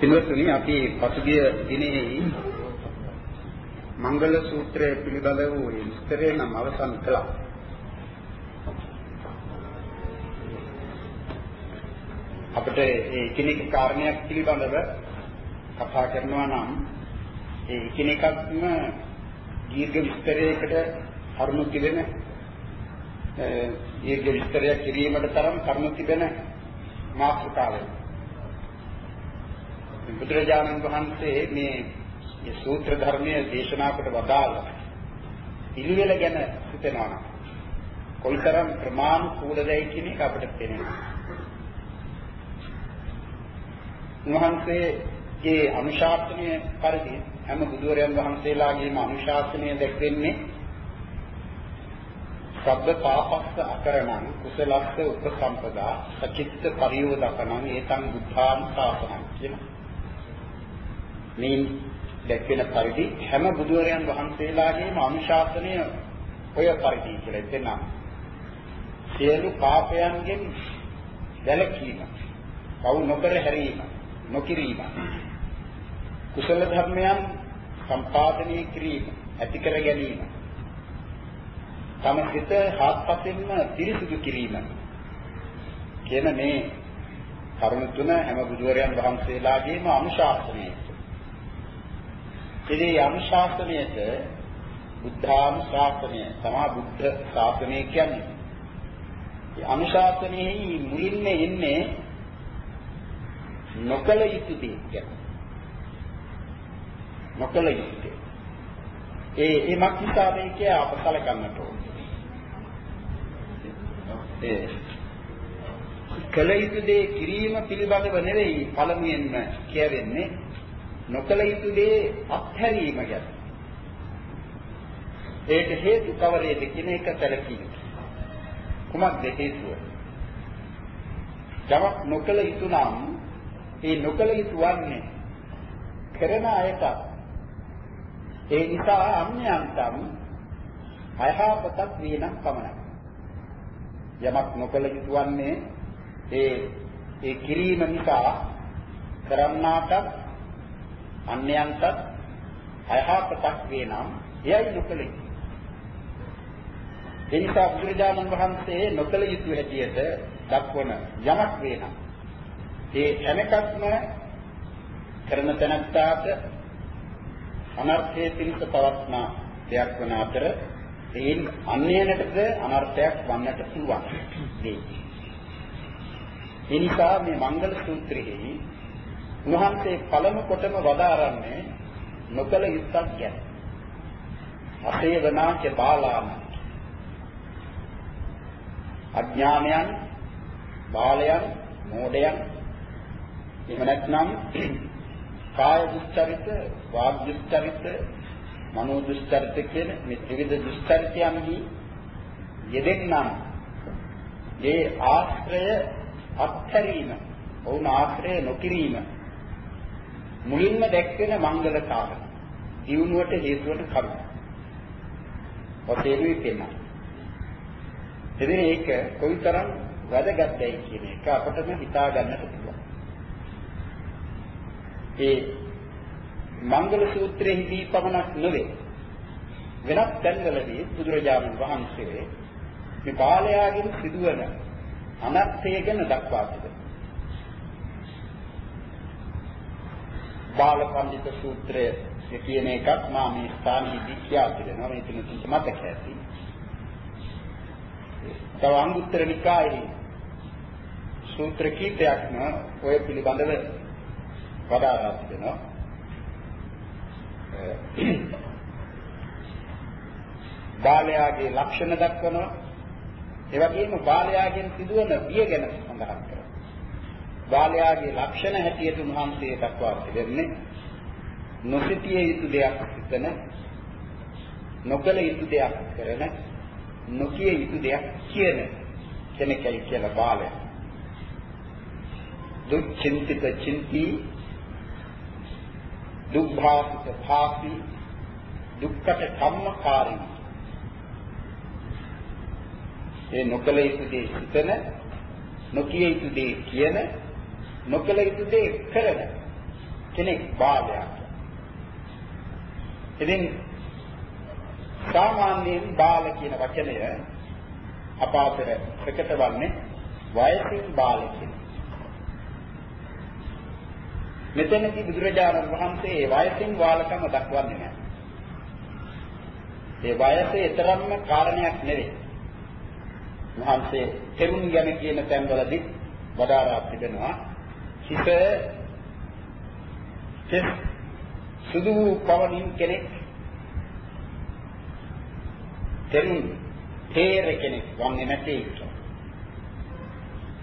පින්වත්නි අපි පසුගිය දිනෙහි මංගල සූත්‍රය පිළිබඳ වූ විස්තරය නම් අවසන් කළා. අපිට ඒ කිනෙක කාරණයක් පිළිබඳව කතා කරනවා නම් ඒ කිනෙකක්ම දීර්ඝ විස්තරයකට කරුණු තිබෙන දීර්ඝ විස්තරයක් කිරීමට තරම් කරුණු තිබෙන මාතෘකාවක්. බුදුරජාණන් වහන්සේ මේ මේ සූත්‍ර ධර්මයේ දේශනා කොට වදාළ පිළිවෙල ගැන හිතනවා නම් කොයිතරම් ප්‍රමාණිකූලදයි කියන එක අපිට තේරෙනවා. උන්වහන්සේගේ අනුශාසනය පරිදි හැම බුදුරයන් වහන්සේලාගේම අනුශාසනය දැක්වෙන්නේ සබ්බ පාපස්ස අකරණං කුසලස්ස උපසම්පදා සචිත්ත පරියෝදකණං ඒතං බුද්ධාන් සාසනං කියන මේ දැක්වෙන පරිදි හැම බුදුරයන් වහන්සේලාගේම අනුශාසනය ඔය පරිදි කියලා එතන සියලු පාපයන්ගෙන් වැළකීම, පව් නොකර හැරීම, නොකිරීම, කුසල ධර්මයන් සම්පාදනය කිරීම, ඇති කර ගැනීම, තම සිත හාත්පසින්ම පිරිසිදු කිරීම කියන මේ කරුණ තුන හැම බුදුරයන් වහන්සේලාගේම අනුශාසනයයි. ඉතින් අනුශාසනයට බුද්ධානුශාසනය තමයි බුද්ධ ශාසනය කියන්නේ. ඒ අනුශාසනයේ මුලින්ම එන්නේ නොකල යුතු දේ කියන්නේ. නොකල යුතු ඒ ඒ මක්නිසාද කිය අපසල ගන්නට ඕනේ. ඒ කල යුතු දේ කිරීම පිළිබඳව නෙවෙයි පළමුවෙන්ම කියවෙන්නේ නොකල යුතු දේ අත්හැරීම ගැන. ඒක හේතු කවරේද කියන එක සැලකීම. කුමක්ද හේතුව? යමක් නොකල යුතු නම් ඒ නොකල යුතු වන්නේ කරන අයට ඒ නිසා අන්‍යයන්ටම අයහපතක් වේනම් පමණයි. යමක් නොකල යුතු වන්නේ ඒ ඒ කිරීම නිසා කරන්නාටත් අන්‍යයන්ටත් අයහපතක් වේ නම් එයයි නොකළ යුතු. ඒ නිසා බුදුරජාණන් වහන්සේ නොකළ යුතු හැටියට දක්වන යමක් වේ නම් ඒ හැම එකක්ම කරන තැනත්තාට අනර්ථයේ පිණිස පවත්නා දෙයක් වන අතර එයින් අන්‍යයන්ටද අනර්ථයක් වන්නට පුළුවන්. ඒ නිසා මේ මංගල සූත්‍රයේ උන්වහන්සේ පළමු කොටම වදාරන්නේ නොකල යුත්තක් ගැන. අසේවනාච බාලාම අඥානයන් බාලයන් මෝඩයන් එහෙම නැත්නම් කාය දුස්චරිත වාග් දුස්චරිත මනෝ දුස්චරිත කියන මේ ත්‍රිවිධ දුස්චරිතයන්හි යෙදෙන්නම් ඒ ආශ්‍රය අත්හැරීම ඔවුන් ආශ්‍රය නොකිරීම මුලින්ම දැක්වෙන මංගල කාරණා. දියුණුවට හේතු වන කරුණ. ඔතේරුයි පෙන්වන්නේ. එදින ඒක කොයිතරම් වැදගත්යි කියන එක අපටම හිතා ගන්නට පුළුවන්. ඒ මංගල සූත්‍රයේදී පමණක් නෙවේ වෙනත් තැන්වලදී බුදුරජාණන් වහන්සේ මේ බාලයාගෙන් සිදුවන අනර්ථය ගැන දක්වා තිබෙනවා. බාල පඬිත සූත්‍රය කියන එකත් මා මේ ස්ථානයේදී කියා තිබෙනවා මේ තුන තුන මතක ඇති. තව අංගුත්තර නිකායේ සූත්‍ර කීපයක්ම ඔය පිළිබඳව වදාරා තිබෙනවා. බාලයාගේ ලක්ෂණ දක්වනවා. ඒ වගේම බාලයාගෙන් සිදුවන බිය ගැන සඳහන් කරනවා. බාලයාගේ ලක්ෂණ හැටියට උන්වහන්සේ දක්වා තිබෙන්නේ නොසිතිය යුතු දෙයක් සිතන නොකල යුතු දෙයක් කරන නොකිය යුතු දෙයක් කියන කෙනෙක්යි කියලා බාලයා දුක්චින්තිත චින්ති දුක්ඛාසිත භාපි දුක්කට කම්මකාරී ඒ නොකල යුතු දේ සිතන නොකිය යුතු දේ කියන නොකල යුතු දේ කරන කෙනෙක් බාලයක්. ඉතින් සාමාන්‍යයෙන් බාල කියන වචනය අප අතර ප්‍රකට වන්නේ වයසින් බාල කියන. මෙතනදී බුදුරජාණන් වහන්සේ ඒ වයසින් බාලකම දක්වන්නේ නැහැ. ඒ වයසේ තරම්ම කාරණයක් නෙවෙයි. වහන්සේ තෙරුන් ගැන කියන තැන්වලදී වදාරා තිබෙනවා හිත සුදු පවණින් කෙනෙක් තෙරුන් තේර කෙනෙක් වන්නේ නැති එක.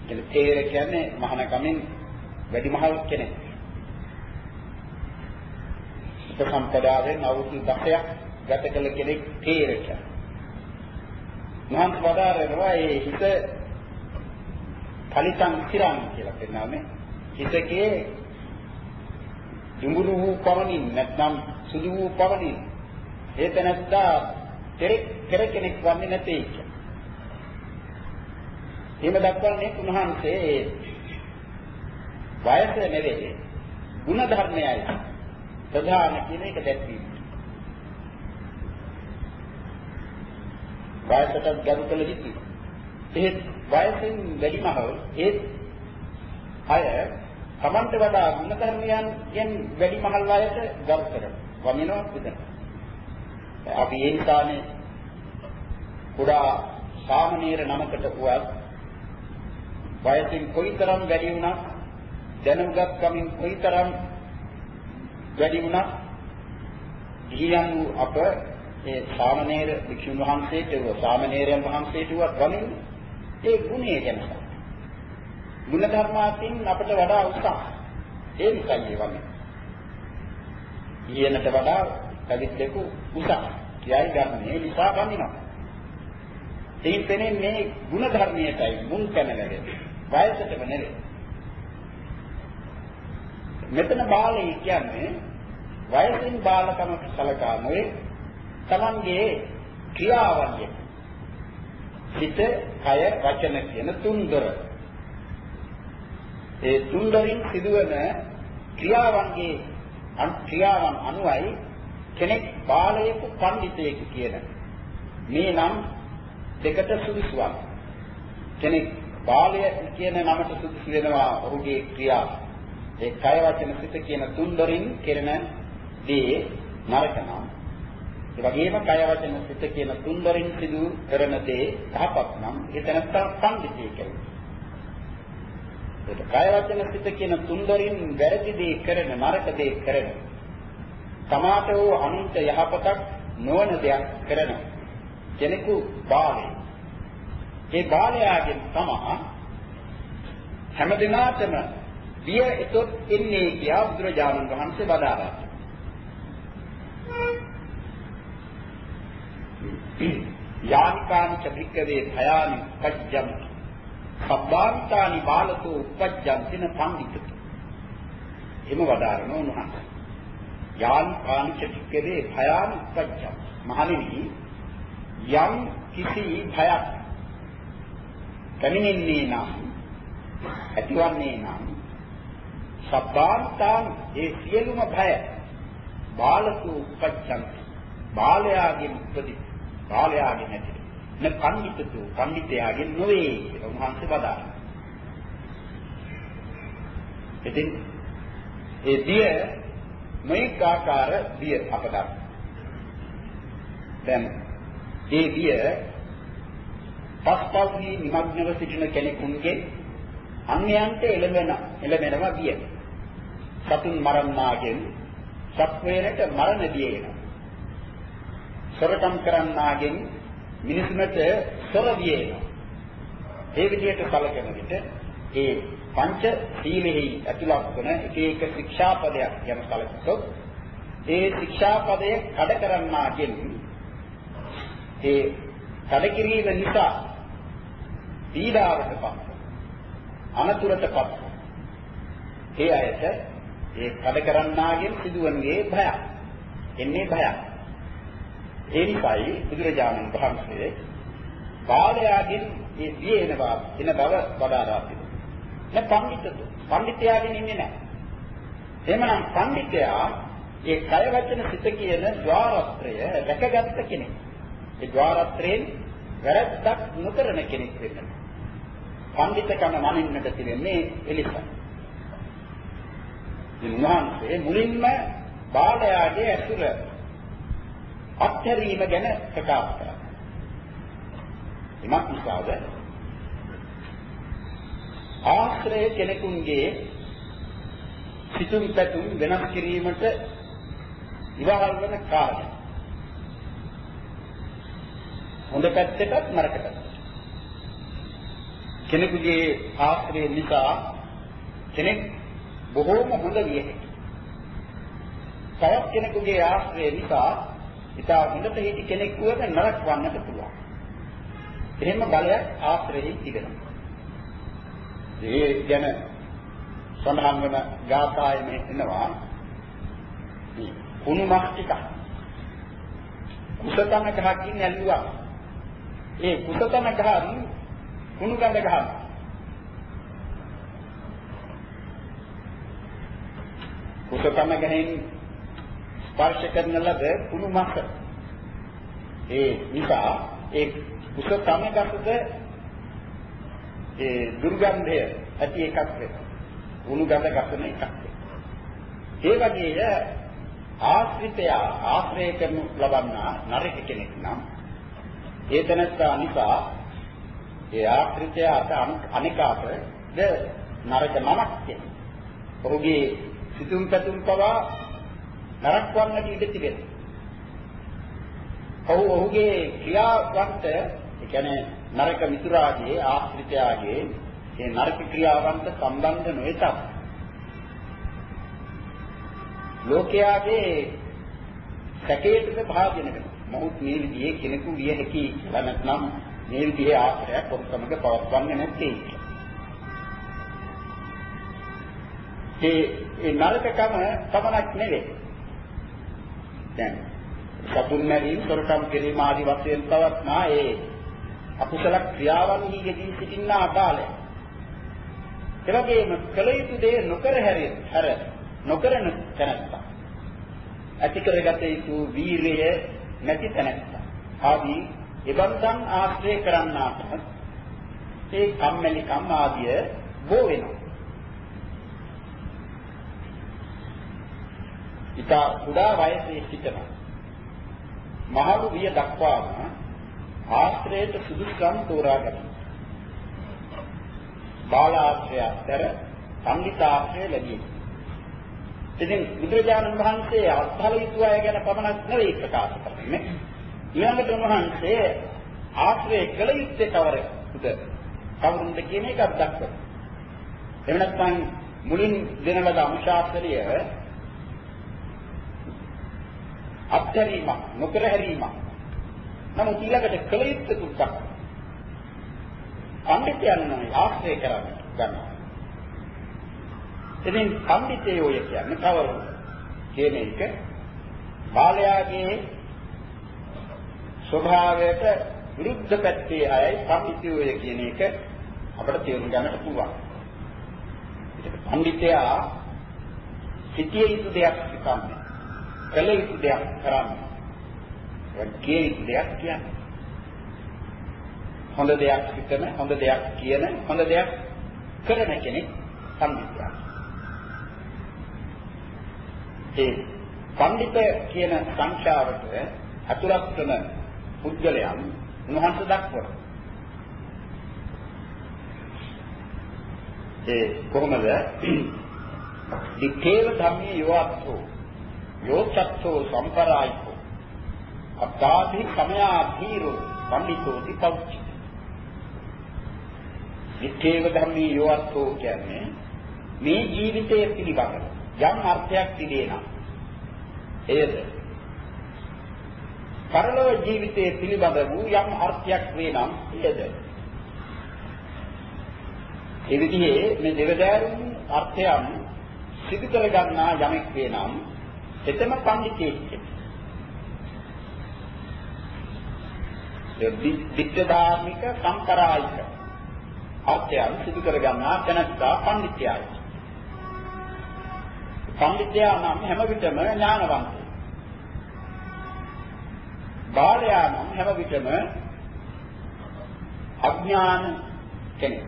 එතන තේර කියන්නේ මහානකමින් වැඩිමහල් කෙනෙක්. උපසම්පදාවෙන් අවුරුදු 10ක් ගත කළ කෙනෙක් තේර කියන්නේ. මහත් වදාරනවා ඒ හිත කලිතං සිරං කියලා කියනවානේ. හිතකේ දුඹුරු වූ පවණින් නැත්නම් සුදු වූ පවණින් ඒ තැනත්තා කෙරෙක් කෙනෙක් වන්නේ නැtei කිය. එහෙම දක්වන්නේ උන්වහන්සේ වයස නෙවෙයි ಗುಣ ධර්මයයි ප්‍රධාන කියන එක දැක්වීම. වයසට ගරු කළ යුතුයි. එහෙත් වයසෙන් වැඩිමහල් ඒ අය තමන්ට වඩා ගුණ ධර්මයන්ගෙන් වැඩිමහල් වයස ගරු කරනවා. වමිනවා විතර. අපි ඒ නිසානේ කුඩා සාමනීර නමකට වුවත් වයසින් කොයිතරම් වැඩි වුණත් දැනුගත් කමින් කොයිතරම් වැඩි වුණත් ගිහියන් අප ඒ සාමණේර වික්ෂුන් වහන්සේට වූ සාමණේරයන් වහන්සේට වූ වමින් ඒ ගුණය ගැන ගුණ ධර්මාකින් අපට වඩා උසස් ඒ නිසායි වන්නේ ඊයනට වඩා කලිත්ලෙකු උසස්. කියයි ගන්න ඒ නිසා වන්දිනවා ඒ පෙනේ මේ ගුණ ධර්මයටයි මුල් තැන ලැබෙන්නේ වයසටම නෙවෙයි මෙතන බාලයි කියන්නේ වයසින් බාලකමට සලකා නොවේ තමන්ගේ ක්‍රියාවලිය සිත, කය, වචන කියන තුන්දර. ඒ තුන්දරින් සිදුවන ක්‍රියාවන්ගේ ක්‍රියාවන් අනුවයි කෙනෙක් බාලයෙකු පඬිතයෙකු කියන මේ නම් දෙකට සුදුසුවක්. කෙනෙක් බාලය කියන නමට සුදුසු වෙනවා ඔහුගේ ක්‍රියාව. ඒ කය වචන සිත කියන තුන්දරින් කෙරෙන දේ නරක නම් ඒ වගේම කය වචන සිත කියන තුන්දරින් සිදු කරන දේ පහපක් නම් ඒ තැනත්තා පඬිතේ කියනවා. ඒක කය වචන සිත කියන තුන්දරින් වැරදි දේ කරන නරක දේ කරන තමාට වූ අනුන්ට යහපතක් නොවන දෙයක් කරන කෙනෙකු බාලේ. ඒ බාලයාගෙන් තමා හැම දිනාටම බිය එතොත් එන්නේ කියා බුදුරජාණන් වහන්සේ වදාළා. යානිකානි ච භික්කවේ භයානි පජ්ජම් සබ්බාන්තානි බාලතෝ උපජ්ජන්තින පඬිතු එම වදාරන උන්වහන්සේ යානිකානි ච භික්කවේ භයානි උපජ්ජම් මහණෙනි යම් කිසි භයක් කමිනෙන්නේ නම් ඇතිවන්නේ නම් සබ්බාන්තාන් ඒ සියලුම භය බාලතෝ උපජ්ජන්ති. බාලයාගෙන් උපදිත. කාලයාගේ නැති. න පඬිතුතු පඬිතයාගේ නොවේ කියලා උන්වහන්සේ වදාළා. ඉතින් ඒ දිය මේක ආකාර දිය අපට. දැන් ඒ දිය පස්පස්හි නිමග්නව සිටින කෙනෙකුගේ අන්‍යයන්ට එළවෙන එළවෙනවා දිය. සතුන් මරන්නාගෙන් සත්වයනට මරණ දිය එනවා. සොරකම් කරන්නාගෙන් මිනිසුන්ට සොර දියේනවා. ඒ විදිහට කලකන විට ඒ පංච සීලෙහි ඇතුළත් වන එක එක ශික්ෂාපදයක් යන කලකතොත් ඒ ශික්ෂාපදය කඩ කරන්නාගෙන් ඒ කඩ කිරීම නිසා පීඩාවටපත් අනතුරටපත් ඒ අයට ඒ කඩ කරන්නාගෙන් සිදුවන්නේ භයක්. එන්නේ භයක්. ඒ නිසායි බුදුරජාණන් වහන්සේ කාලයාගෙන් මේ සිය එන බව එන බව වදාරා තිබෙනවා. නැ පඬිතුතු පඬිතයාගෙන් ඉන්නේ නැහැ. එහෙමනම් පඬිතයා ඒ කය වචන සිත කියන ద్వාරත්‍රය දැකගත්ත කෙනෙක්. ඒ ద్వාරත්‍රයෙන් වැරද්දක් නොකරන කෙනෙක් වෙන්න. පඬිතකම මනින්නට තිබෙන්නේ එලිසා. ඉතින් උන්වහන්සේ මුලින්ම බාලයාගේ ඇතුළ අත්හැරීම ගැන ප්‍රකාශ කරා. එමත් නිසාද ආශ්‍රය කෙනෙකුගේ සිතුම් පැතුම් වෙනස් කිරීමට ඉවහල් වන කාලය. හොඳ පැත්තටත් නරක පැත්තට. කෙනෙකුගේ ආශ්‍රය නිසා කෙනෙක් බොහෝම හොඳ විය හැකියි. තවත් කෙනෙකුගේ ආශ්‍රය නිසා ඉතා හොඳට හිටි කෙනෙක් වුවද නරක වන්නට පුළුවන්. එහෙම බලයක් ආශ්‍රයෙහි තිබෙනවා. ඒ ගැන සඳහන් වන ගාථායේ එනවා කුණු මස් ටික කුසතම ගහකින් ඇල්ලුවා ඒ කුසතම ගහන් කුණු ගඳ ගහන කුසතම ගහෙන් ස්පර්ශ කරන ලද කුණු මස් ඒ නිසා ඒ කුසතම ගසද ඒ දුර්ගන්ධය ඇති එකක් වෙනවා. කුණු ගඳ ගසන එකක් ඒ වගේ ආශ්‍රිතය ආශ්‍රය කරනු ලබන්නා නරක කෙනෙක් නම් ඒ තැනත්තා නිසා ඒ ආශ්‍රිතය අත අනිකාට ද නරක නමක් තියෙනවා. ඔහුගේ සිතුම් පැතුම් පවා නරක වන්නට ඉඩ තිබෙනවා. ඔහු ඔහුගේ ක්‍රියාවන්ට ඒ කියන්නේ නරක මිතුරාගේ ආශ්‍රිතයාගේ ඒ නරක ක්‍රියාවන්ට සම්බන්ධ නොවේතත් ලෝකයාගේ සැකයටද භාජනය වෙනවා. නමුත් මේ විදිහේ කෙනෙකු විය හැකි කියලා නැත්නම් මේ විදිහේ ආශ්‍රයයක් ඔබ සමග පවත්වන්නේ නැත්තේ. ඒ ඒ නරකකම පමණක් නෙවෙයි. දැන් සතුන් මැරීම, සොරකම් කිරීම ආදී වශයෙන් පවත්නා ඒ අකුසල ක්‍රියාවන්හි යෙදී සිටින ආකාරය. එවැගේම කල යුතු දේ නොකර හැරෙන හැර නොකරන තැනත්තා. ඇති කරගත යුතු වීරිය නැති තැනත්තා. ආදී ඉබන්දන් ආශ්‍රය කරන්නාට ඒ කම්මැලිකම් ආදිය බෝ වෙනවා. ඊට කුඩා වයසේ සිටන මහලු විය දක්වාම ආශ්‍රයයට සුදුසුකම් තෝරා ගන්න. බාලාශ්‍රය අතර සංගීතාශ්‍රය ලැබී. ඉතින් බුදුරජාණන් වහන්සේ අත්හල යුතු අය ගැන පමණක් නෙවෙයි ප්‍රකාශ කරන්නේ. ඊළඟට උන්වහන්සේ ආශ්‍රය කළ යුත්තේ කවරද? කවුරුන්ද කියන එකක් දක්වනවා. එහෙම නැත්නම් මුලින් දෙන ලද අනුශාසනය අත්හැරීමක් නොකර හැරීමක්. නමුත් ඊළඟට කළ යුත්තේ තුක්ක්. පඬිතයන් ආශ්‍රය කරන්න ගන්නවා. ඉතින් පඬිතයෝ කියන්නේ කවුරුද? කියන එක බාලයාගේ ස්වභාවයට විරුද්ධ පැත්තේ අයයි පඬිතුය කියන එක අපිට තේරුම් ගන්නට පුළුවන්. ඒක පඬිතයා සිටිය යුතු දෙයක් සිතන්නේ. කළ යුතු දෙයක් කරන්නේ. ඒක කිය යුතු දෙයක් කියන්නේ. හොඳ දෙයක් සිතන, හොඳ දෙයක් කියන, හොඳ දෙයක් කරන කෙනෙක් පඬිතයා. ඒ පඬිත කියන සංඛ්‍යාවට අතුලත් වෙන පුද්ගලයන් උන්වහන්සේ දක්වනවා. ඒ කොහොමද? දිත්තේව ධම්මේ යෝත්සෝ යෝචත්තෝ සම්පරායිකෝ. අත්තාදි සමයාධීරෝ පඬිතෝති පෞච්චි. දිත්තේව ධම්මේ යෝත්සෝ කියන්නේ මේ ජීවිතය පිළිබඳව යම් අර්ථයක් තිබේනම් එයද? පරලෝක ජීවිතයේ පිළිබඳ වූ යම් අර්ථයක් වේ නම් එයද? ඒ විදිහේ මේ දෙවදාරුන් අර්ථයන් සිදු කරගන්නා යමෙක් වේ නම් එතම පඬිතෙක්. දිට්ඨ ධාර්මික සම්පරායික අර්ථයන් සිදු කරගන්නා තැනැත්තා පඬිත්‍යයි. පඬිත්‍යා නම් හැම විටම ඥානවන්තයි. බාලයා නම් හැම විටම අඥාන කෙනෙක්.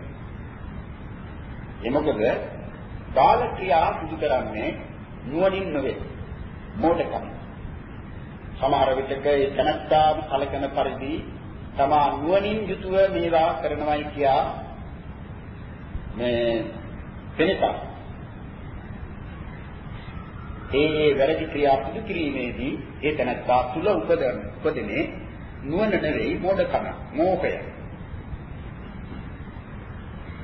ඒ මොකද බාල ක්‍රියා සිදු කරන්නේ නුවණින් නොවේ. මෝඩකම. සමහර විටක ඒ තනත්තාම කලකන පරිදි තමා නුවණින් යුතුව මේවා කරනවායි කියා මේ වෙනසක්. ඒ ඒ වැරදි ක්‍රියා සිදු කිරීමේදී ඒ තනත්තා තුල උපදන උපදිනේ නුවණ නෙවෙයි මෝඩකම, මෝහය.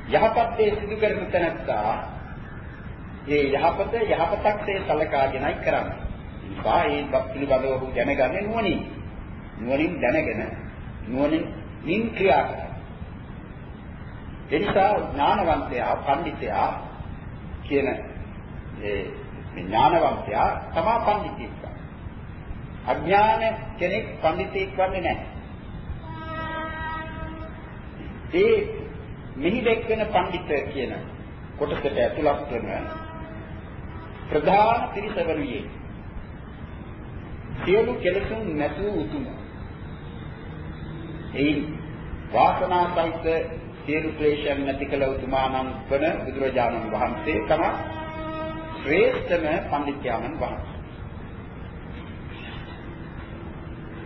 යහපත් දේ සිදු කරන තැනත්තා ඒ යහපත යහපතක්සේ සලකාගෙනයි කරන්නේ. නිසා ඒවත් පිළිබඳව ඔහු දැනගන්නේ නුවණින්. නුවණින් දැනගෙන නුවණින් නින් ක්‍රියා කරනවා. එනිසා ඥානවන්තයා, පඬිතයා කියන ඒ ඥානවන්තයා තමා පඬිතෙක්. අඥාන කෙනෙක් පඬිතෙක් වන්නේ නැහැ. ඒ මෙහි දැක්වෙන පඬිත කියන කොටසට ඇතුළත් වෙන ප්‍රධාන පිරිසවරුයේ සියලු කෙලෙසුන් නැතුව උතුම. එයින් වාසනා සහිත සියලු ක්ලේශයන් නැති කළ උතුමාණන් වන බුදුරජාණන් වහන්සේ තමයි ශ්‍රේෂ්ඨම පඬිත්‍යාණන් වහන්සේ.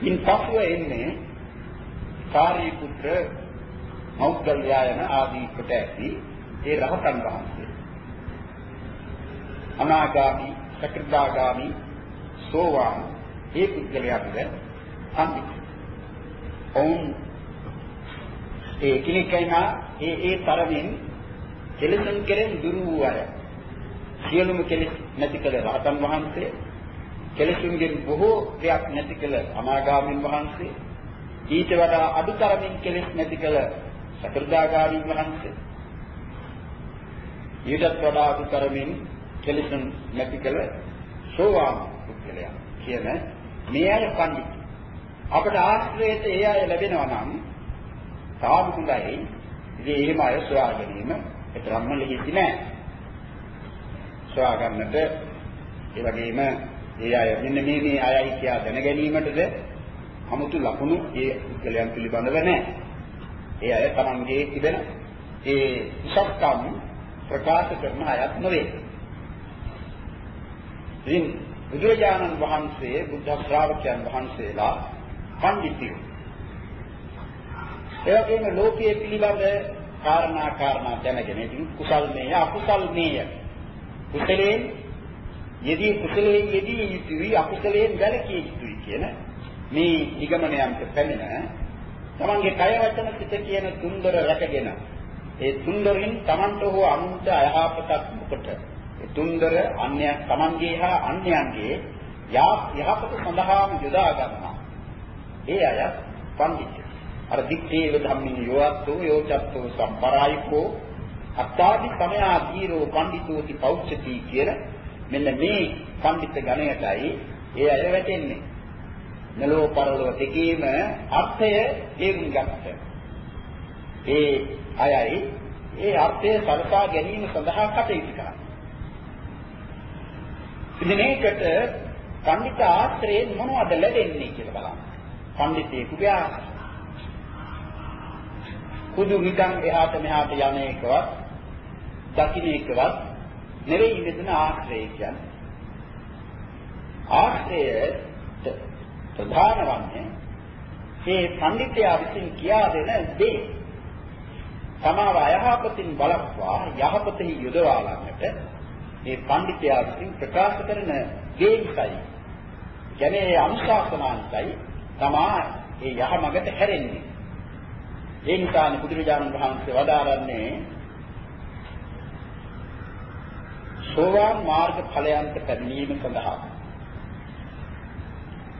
ඉන් පසුව එන්නේ සාරිපුත්‍ර මෞද්ගල්‍යයන ආදී කොට ඇති ඒ රහතන් වහන්සේ. අනාගාමි, සකෘදාගාමි, සෝවාන් ඒ පුද්ගලයාට සම්පි. ඔවුන් ඒ කිනිකයිනා ඒ ඒ තරමින් කෙලෙසන් කෙරෙන් දුරු වූ අය. සියලුම කෙලෙස් නැති කළ රහතන් වහන්සේ කෙලෙසුන්ගෙන් බොහෝ දෙයක් නැති කළ අනාගාමීන් වහන්සේ ඊට වඩා අඩු තරමින් කෙලෙස් නැති කළ සතරදාගාමීන් වහන්සේ ඊටත් වඩා අඩු තරමින් කෙලෙසුන් නැති කළ සෝවාන් පුද්ගලයා කියන මේ අය පඬිත් අපට ආශ්‍රයයට ඒ අය ලැබෙනවා නම් සාදු හොඳයි ඉතින් එහෙම අය සොයා ගැනීම ඒතරම්ම ලෙහිසි නෑ සොයා ගන්නට ඒ වගේම ඒ අය මෙන්න මේ මේ අයයි කියා දැන ගැනීමටද 아무තු ලකුණු ඒ පුද්ගලයන් පිළිබඳව නැහැ. ඒ අය තමන්ගේ තිබෙන ඒ උසස්කම් ප්‍රකාශ කරන අයත් නෙවේ. ඉතින් බුදුරජාණන් වහන්සේ බුද්ධ ශ්‍රාවකයන් වහන්සේලා පඬිතියෝ. ඒ වගේම ලෝකයේ පිළිබඳ කාරණා කාරණා දැනගෙන ඉතින් කුසල්මේය අකුසල්මේය කුසලයෙන් යෙදී කුසලයෙන් යෙදී යුතුයි අකුසලයෙන් වැළකී යුතුයි කියන මේ නිගමනයන්ට පැමිණ තමන්ගේ කය වචන සිත කියන තුන්දර රැකගෙන ඒ තුන්දරින් තමන්ට හෝ අනුන්ට අයහපතක් මොකට ඒ තුන්දර අන්‍ය තමන්ගේ හා අන්‍යයන්ගේ යහපත සඳහාම යොදා ගන්නවා ඒ අය පඬිතු අර දිත්තේව ධම්මින් යෝවත්තෝ යෝචත්තෝ සම්පරායිකෝ අත්තාදි සමයා දීරෝ පඬිතුති පෞච්චති කියන මෙන්න මේ පඬිත් ගණයටයි ඒ අය වැටෙන්නේ. නලෝ පරලෝ දෙකේම අර්ථය තේරුම් ගන්නට. ඒ අයයි ඒ අර්ථය සලකා ගැනීම සඳහා කටයුතු කරන්නේ. ඉතින් ඒකට පඬිත ආශ්‍රයෙන් මොනවද ලැබෙන්නේ කියලා බලන්න. පඬිතේකුගේ ආශ්‍රය. කුදු නිකන් එහාට මෙහාට යන එකවත් දකින්න එකවත් නෙවෙයි මෙතන ආශ්‍රය කියන්නේ. ආශ්‍රය ප්‍රධාන වන්නේ මේ පඬිතයා විසින් කියා දෙන දේ. සමාව අයහපතින් බලක්වා යහපතෙහි යොදවා ගන්නට මේ පඬිතයා විසින් ප්‍රකාශ කරන දේ නිසායි. කියන්නේ අනුශාසනාන්තයි තමා ඒ යහමගට හැරෙන්නේ. ඒ නිසානේ බුදුරජාණන් වහන්සේ වදාරන්නේ සෝවාන් මාර්ග ඵලයන්ට පැමිණීම සඳහා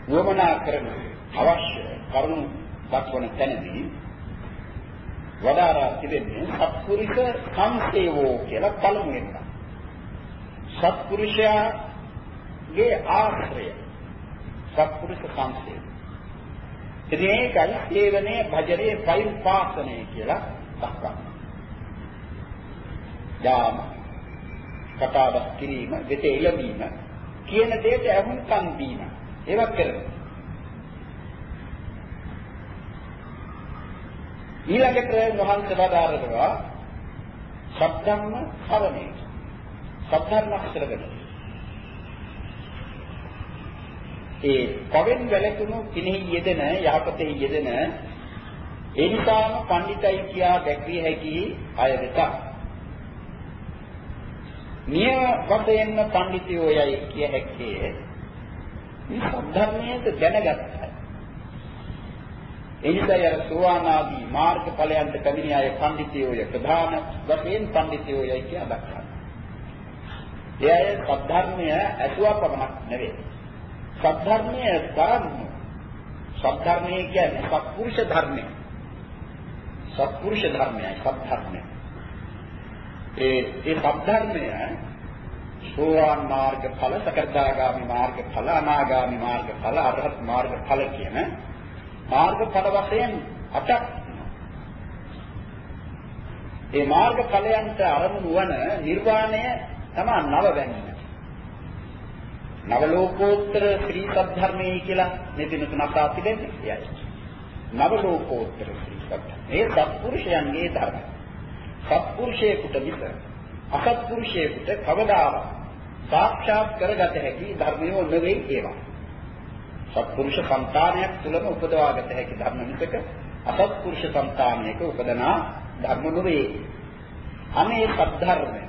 වමනා කරන අවශ්‍ය කරුණු දක්වන තැනදී වදාරා තිබෙන්නේ සත්පුරුෂ සංසේවෝ කියලා පළමුවෙන්. සත්පුරුෂයාගේ ආශ්‍රය සත්පුරුෂ සංසය. ඉතින් ඒකයි සේවනයේ භජනයේ පෛරුපාසනය කියලා දක්වන්නේ. යාම කතාබස් කිරීම, වෙත එළඹීම කියන දෙයට අහුම්කම් දීම. ඒවත් කරනවා. ඊළඟට වහන්සේ වදාරනවා සත්‍යම්ම ශ්‍රවණය. සත්‍යම්ම ශ්‍රවණය. ඒ පවෙන් වැළකුණු කිනෙහි යෙදෙන යහපතෙහි යෙදෙන ඒ නිසාම පඬිතයි කියා දැක්විය හැකි අය වෙත නිය වශයෙන්ම පඬිතියෝ යයි කිය හැක්කේ මේ සද්ධර්මයේද දැනගත්තා. ඒ නිසා යර සෝවාන් ආදී මාර්ගඵලයන්ට පැමිණි අය පඬිතියෝය ප්‍රධාන වශයෙන් පඬිතියෝයයි කියලා දක්වනවා. ඒ අය සද්ධර්මය ඇසුවා පමණක් නෙවෙයි. සද්ධර්මය කරන්නේ සද්ධර්මය කියන්නේ සත්පුරුෂ ධර්මය. සත්පුරුෂ ධර්මයයි සද්ධර්මය. ඒ ඒ සද්ධර්මය සෝවාන් මාර්ග ඵල, සකර්දාගාමි මාර්ග ඵල, අනාගාමි මාර්ග ඵල, අරහත් මාර්ග ඵල කියන මාර්ග ඵල වශයෙන් අටක් ඒ මාර්ග ඵලයන්ට අරමුණු වන නිර්වාණය තමා නව ගැනීම. නව ලෝකෝත්තර ශ්‍රී සද්ධර්මයේ කියලා මේ දින තුනක් ආතිදෙන්නේ එයයි. නව ලෝකෝත්තර ශ්‍රී සද්ධර්ම. මේ සත්පුරුෂයන්ගේ ධර්ම. සත්පුරුෂයෙකුට මිස අසත්පුරුෂයෙකුට කවදාවත් සාක්ෂාත් කරගත හැකි ධර්මයෝ නෙවෙයි ඒවා. සත්පුරුෂ సంతානයක් තුලම උපදවාගත හැකි ධර්ම මිසක අසත්පුරුෂ సంతානයක උපදනා ධර්ම නෙවෙයි. අනේ සද්ධර්මය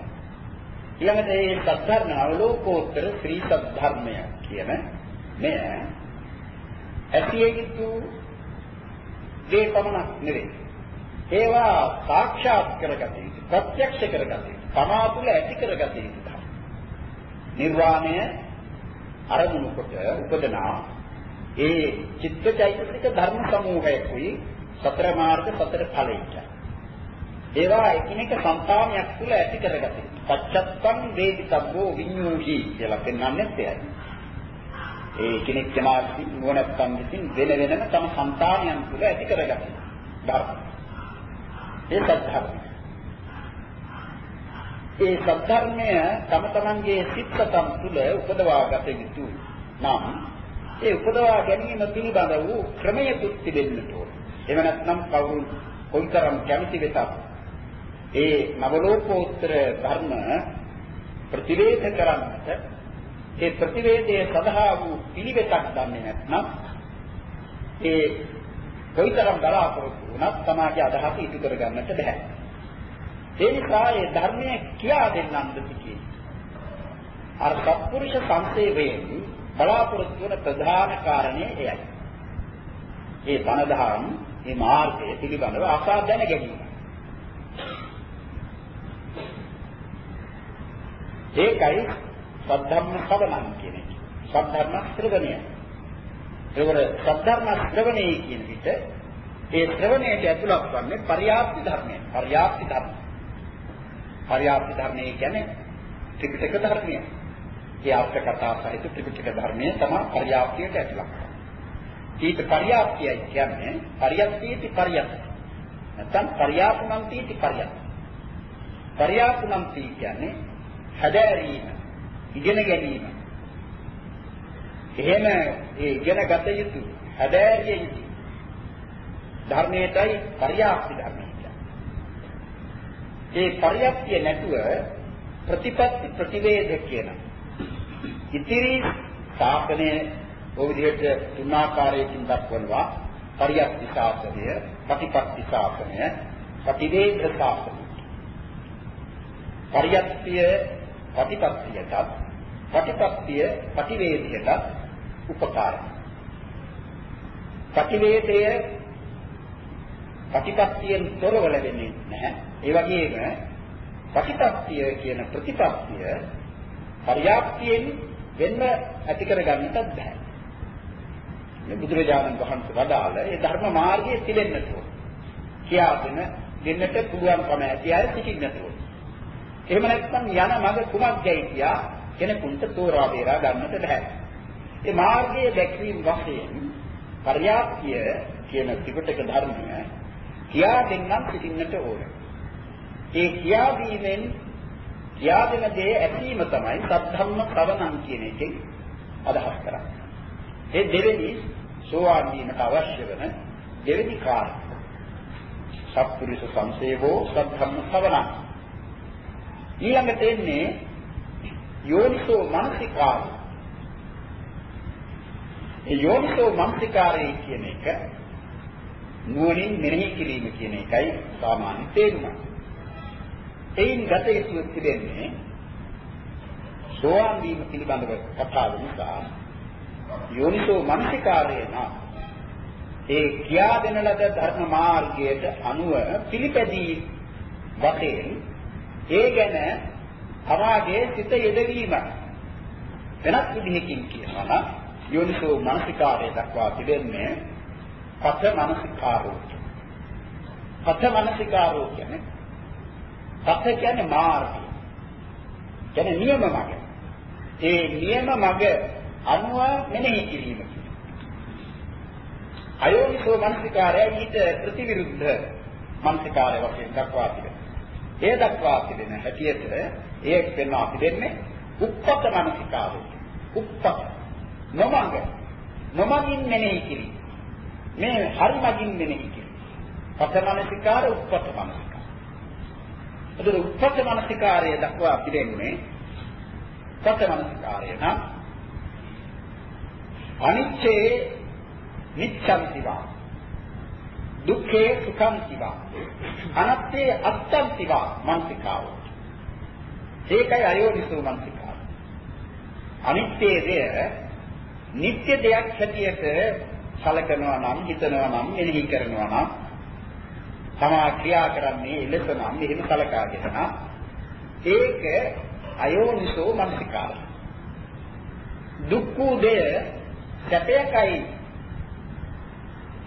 ඊළඟට මේ සද්ධර්ම අවලෝකෝත්තර ශ්‍රී සද්ධර්මය කියන මෙය ඇතිය යුතු දේ පමණක් නෙවෙයි. ඒවා සාක්ෂාත් කරගත යුතු, ප්‍රත්‍යක්ෂ කරගත යුතු, තමා තුළ ඇති කරගත යුතු. නිර්වාණය අරමුණු කොට උපදනා ඒ චිත්තචෛතසික ධර්ම සමූහයකුයි සතර මාර්ග සතර ඵලයට. ඒවා එකිනෙක సంతානයක් තුළ ඇති කරගත යුතු. පච්චත්තං වේදිතබ්බෝ විඤ්ඤූහි කියලා පෙන්වන්නේ එයයි. ඒ කෙනෙක් තමාසි නුවණැත්තන් විසින් වෙන වෙනම තම సంతානයන් තුළ ඇති කරගත ධර්ම. ඒ සත්‍යය. ඒ සත්‍යර්මය තම තමන්ගේ සිත්සතම් තුළ උපදවා ගත යුතු නම් ඒ උපදවා ගැනීම පිළිබඳ වූ ක්‍රමයකුත් තිබෙන්නට ඕන. එහෙම නැත්නම් කවුරු කොයිතරම් කැමති වෙතත් ඒ නවලෝකෝත්තර ධර්ම ප්‍රතිවේධ කරන්නට ඒ ප්‍රතිවේදයේ සඳහා වූ පිළිවෙතක් දන්නේ නැත්නම් ඒ කොයිතරම් බලාපොරොත්තු වුණත් සමාජය අදහස ඉටු කරගන්නට බැහැ. ඒ නිසා ඒ ධර්මයේ කියා දෙන්නන්ද කියේ. අර සත්පුරුෂ සංසේවයෙන් බලාපොරොත්තු වන ප්‍රධාන කාරණේ එයයි. ඒ බණ දහම් මේ මාර්ගය පිළිබඳව අසා දැන ගැනීම. ඒකයි සද්ධර්ම ශ්‍රවණම් කියන්නේ. සද්ධර්ම ශ්‍රවණය. ඒවල සද්ධර්ම ශ්‍රවණේ කියන විට ඒ ශ්‍රවණයට ඇතුළත් වන්නේ පරියාප්ති ධර්මය. පරියාප්ති ධර්ම. පරියාප්ති ධර්මය කියන්නේ ත්‍රිපිටක ධර්මය. ඒ අර්ථ කතා සහිත ත්‍රිපිටක ධර්මය තමයි පරියාප්තියට ඇතුළත්. ඊට පරියාප්තියයි කියන්නේ පරියප්තියති පරියප්ති. නැත්නම් පරියාපුණන්තිති පරියප්ති. පරියාපුණන්ති කියන්නේ හැදෑරීම, ඉගෙන ගැනීම. එහෙම ඒ ඉගෙන ගත යුතු, හැදෑරිය යුතු ධර්මයටයි පරියාප්ති ධර්මය කියන්නේ. ඒ පරියාප්තිය නැතුව ප්‍රතිපත්ති ප්‍රතිවේධ කියන ඉතිරි ශාසනය ඔය විදිහට තුන් ආකාරයකින් දක්වනවා පරියාප්ති ශාසනය, ප්‍රතිපත්ති ශාසනය, ප්‍රතිවේධ ශාසනය. පරියප්තිය ප්‍රතිපත්තියට ප්‍රතිපත්තිය ප්‍රතිවේදයට උපකාරයි. ප්‍රතිවේදය ප්‍රතිපත්තියෙන් තොරව ලැබෙන්නේ නැහැ. ඒ වගේම ප්‍රතිපත්තිය කියන ප්‍රතිපත්තිය පරියාප්තියෙන් වෙන්න ඇති කරගන්නට බෑ. මේ බුදුරජාණන් වහන්සේ වදාළ ඒ ධර්ම මාර්ගයේ තිලෙන්නට ඕන. කියාගෙන දෙන්නට පුළුවන්කම ඇති අය සිටින්නට ඕන. එහෙම නැත්නම් යන මඟ කුමක්දයි කියා කෙනෙකුට තෝරා බේරා ගන්නට බෑ. ඒ මාර්ගයේ දැක්වීම වශයෙන් පරියාප්තිය කියන ත්‍රිපිටක ධර්මය කියා දෙන්නම් සිටින්නට ඕන. ඒ කියා දීමෙන් කියා දෙන දේ ඇසීම තමයි සද්ධම්ම ශ්‍රවණම් කියන එකෙන් අදහස් කරන්නේ. ඒ දෙවෙනි සෝවාන් වීමට අවශ්‍ය වෙන දෙවෙනි කාරණය. සත්පුරුෂ සංසේවෝ සද්ධම්ම ශ්‍රවණම්. ඊළඟට එන්නේ යෝනිසෝ මනසිකාරය. ඒ යෝනිසෝ මනසිකාරය කියන එක නුවණින් මෙනෙහි කිරීම කියන එකයි සාමාන්‍ය තේරුම. එයින් ගත යුතු තිබෙන්නේ සෝවාන් වීම පිළිබඳව කතා වෙන නිසා යෝනිසෝ මනසිකාරය නම් ඒ කියා දෙන ලද ධර්ම මාර්ගයට අනුව පිළිපැදී වශයෙන් ඒ ගැන තමාගේ සිත යෙදවීම වෙනත් විදිහකින් කියනවා නම් යෝනිසෝ මනසිකාරය දක්වා තිබෙන්නේ පත මනසිකාරෝ. පත මනසිකාරෝ කියන්නේ පත කියන්නේ මාර්ගය. කියන්නේ නියම මඟ. ඒ නියම මඟ අනුව මෙනෙහි කිරීම. අයෝනිසෝ මනසිකාරය ඊට ප්‍රතිවිරුද්ධ මනසිකාරය වශයෙන් දක්වා තිබෙනවා. ඒ දක්වා තිබෙන හැටියට ඒ පෙන්වා තිබෙන්නේ උප්පත මනසිකාරය. උප්පත නොමඟ නොමගින් මෙනෙහි කිරීම. මේ හරි මගින් මෙනෙහි කිරීම. පත මනසිකාර උප්පත මනසිකාර. එතකොට උප්පත මනසිකාරය දක්වා තිබෙන්නේ පත මනසිකාරය නම් අනිච්චේ නිච්ඡං සිවා දුක්ඛේ සුඛං සිවා. අනත්තේ අත්තං සිවා මනසිකාව. ඒකයි අයෝනිසෝ මනසිකාව. අනිත්‍යය නිත්‍ය දෙයක් හැටියට සැලකනවා නම් හිතනවා නම් මෙනෙහි කරනවා නම් තමා ක්‍රියා කරන්නේ එලෙස නම් එහෙම සැලකාගෙන නම් ඒක අයෝනිසෝ මනසිකාව. දුක්ඛ දෙය සැපයකයි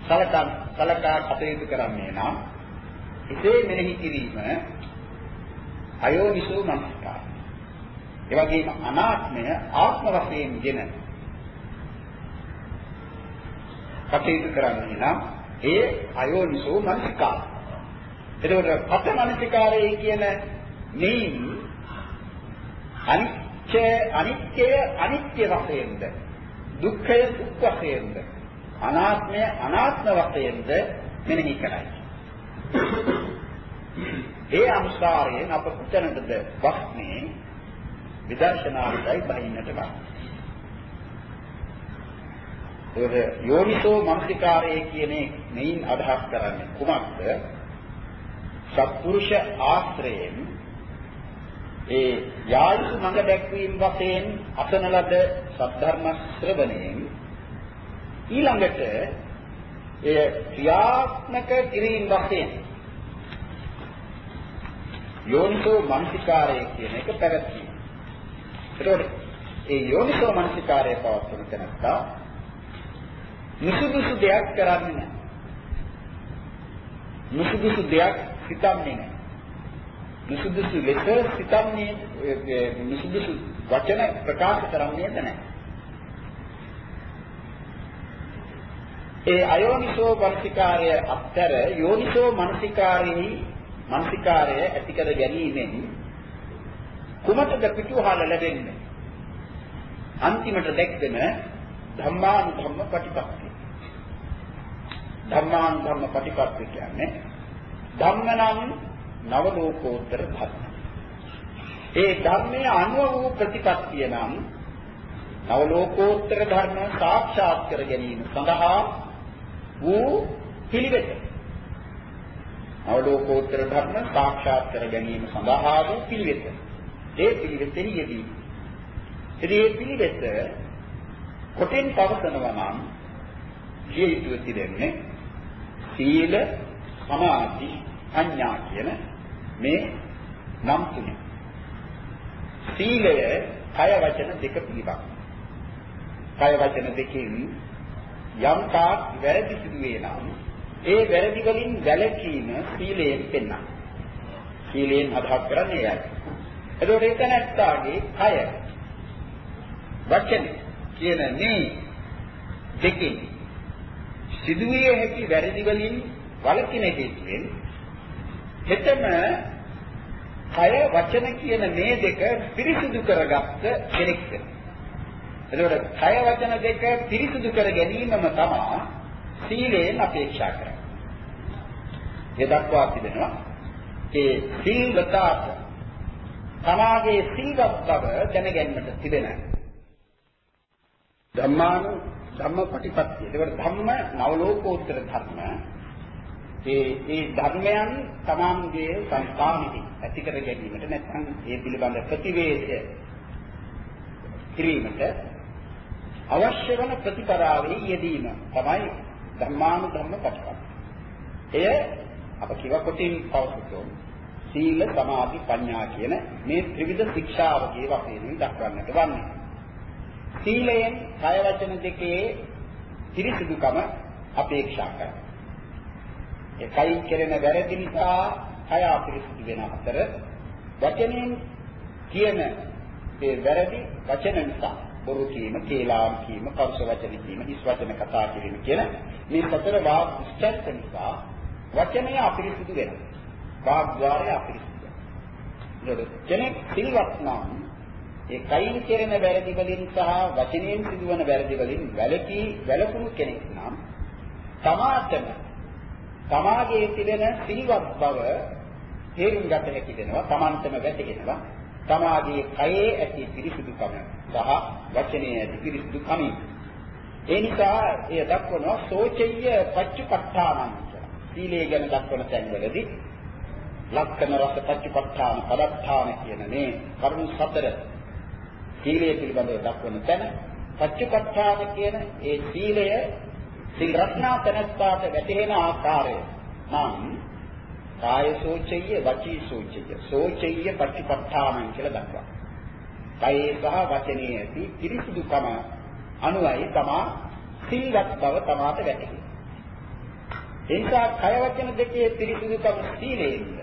සලකා සලකා කටයුතු කරන්නේ නම් එසේ මෙනෙහි කිරීම අයෝනිසෝ මනස්කාර. ඒ වගේම අනාත්මය ආත්ම වශයෙන්ගෙන කටයුතු කරන්නේ නම් ඒ අයෝනිසෝ මනස්කාර. එතකොට පත මනසිකාරය කියන මෙයින් අනිත්‍ය අනිත්‍ය අනිත්‍ය වශයෙන්ද දුක්ඛය දුක් වශයෙන්ද අනාත්මය අනාත්ම වශයෙන්ද මෙනෙහි කරයි. ඒ අනුසාරයෙන් අප කුතනටද වස්නේ විදර්ශනාවටයි බහින්නට බෑ. ඒ යෝනිසෝ මනසිකාරයේ කියන මෙයින් අදහස් කරන්නේ කුමක්ද? සත්පුරුෂ ආශ්‍රයෙන් ඒ යායුතු මඟ දැක්වීම වශයෙන් අසන ලද සද්ධර්ම ශ්‍රවණයෙන් ඊළඟට එය ක්‍රියාත්මක කිරීම වශයෙන් යෝනිසෝ මනසිකාරය කියන එක පැවැත්වීම. ඒතකොට ඒ යෝනිසෝ මනසිකාරය පවත්වන තැනත්තා නිසුදුසු දෙයක් කරන්නේ නැහැ. නිසුදුසු දෙයක් හිතන්නේ නැහැ. නිසුදුසු ලෙස සිතන්නේ නිසුදුසු වචන ප්‍රකාශ කරන්නේ නැහැ. ඒ අයෝනිසෝ මනසිකාරය අත්තර යෝනිසෝ මනසිකාරෙහි මනසිකාරය ඇති කර ගැනීමෙන් කුමටද පිටුහල ලැබෙන්නේ? අන්තිමට දැක්වෙන ධම්මානුධම්ම ප්‍රතිපත්තිය. ධම්මානුධම්ම ප්‍රතිපත්තිය කියන්නේ ධම්මනම් නව ලෝකෝත්තර ධර්ම. ඒ ධර්මයේ අනුව වූ ප්‍රතිපත්තිය නම් නව ලෝකෝත්තර ධර්ම සාක්ෂාත් කර ගැනීම සඳහා වූ පිළිවෙත. අවලෝකෝත්තර ධර්ම සාක්ෂාත් කර ගැනීම සඳහා වූ පිළිවෙත. ඒ පිළිවෙතෙහි යෙදී. ඉතින් මේ පිළිවෙත කොටෙන් පවසනවා නම් කිය යුතු තිබෙන්නේ සීල, සමාධි, අඥා කියන මේ නම් තුන. සීලය කය වචන දෙක පිළිබඳ. කය වචන දෙකෙන් යම් තාක් වැරදි සිදුවේ නම් ඒ වැරදි වලින් වැළකීම සීලයෙන් පෙන්වනවා. සීලයෙන් අදහස් කරන්නේ එයයි. එතකොට ඒක නැත්තාගේ කය වචන කියන මේ දෙකෙන් සිදුවිය හැකි වැරදි වලින් වළකින හේතුවෙන් හෙතම කය වචන කියන මේ දෙක පිරිසිදු කරගත්ත කෙනෙක් එතකොට කය වචන දෙක පිරිසිදු කර ගැනීමම තමයි සීලයෙන් අපේක්ෂා කරන්නේ. ඒ දක්වා තිබෙනවා ඒ සීලතාවට තමාගේ සීලවත් බව දැනගැනීමට තිබෙන ධම්මාන ධම්මපටිපත්තිය. ඒකට ධම්ම නවලෝකෝත්තර ධර්ම. ඒ ඒ ධර්මයන් තමාගේ සංස්කාරෙහි ඇති කර ගැනීමට නැත්නම් ඒ පිළිබඳ ප්‍රතිවේධය කිරීමට අවශ්‍ය වන ප්‍රතිපදාවේ යෙදීම තමයි ධර්මානු ධම්ම පටිපත්තිය. එය අප කිව කොටින් පවසතෝ සීල සමාධි ප්‍රඥා කියන මේ ත්‍රිවිධ ශික්ෂාවකේ වශයෙන් දක්වන්නට වන්නේ. සීලයෙන් කය වචන දෙකේ පිරිසිදුකම අපේක්ෂා කරනවා. ඒ කයින් කෙරෙන වැරදි නිසා කය අපිරිසිදු වෙන අතර වචනෙන් කියන ඒ වැරදි වචන නිසා බොරු කීම, කේලාම් කීම, පරුෂ වචන කීම, හිස් වචන කතා කිරීම කියන මේ සතර වාග් දුෂ්චර්ත නිසා වචනය අපිරිසිදු වෙනවා. වාග් ద్వාරය අපිරිසිදු වෙනවා. කෙනෙක් සිල්වත් නම් ඒ කයින් කෙරෙන වැරදි වලින් සහ වචනයෙන් සිදුවන වැරදි වලින් වැළකී වැළකුණු කෙනෙක් නම් තමාටම තමාගේ තිබෙන සිල්වත් බව තේරුම් ගත හැකි වෙනවා Tamanටම වැටහෙනවා තමාගේ කයේ ඇති පිරිසුදුකම සහ වචනයේ ඇති පිරිසුදුකම ඒ නිසා එය දක්වනවා සෝචය්‍ය පච්චපට්ඨානං සීලය ගැන දක්වන තැන්වලදී ලක්කන රස පච්චපට්ඨාන පදත්තාන කියන මේ කරුණු හතර සීලය පිළිබඳව දක්වන තැන පච්චපට්ඨාන කියන ඒ සීලය සිල් රත්නා තනස්පාත වැටෙන ආකාරය. නම් කාය සෝචය වචී සෝචය සෝචය පටිපට්ඨානං කියලා දක්වනවා. කයේ සහ වචනේ ඇති පිරිසිදුකම අනුවයි තමා සිල්වත් බව තමාට වැටහෙන්නේ. ඒ නිසා කය වචන දෙකේ පිරිසිදුකම සීලයෙන්ද.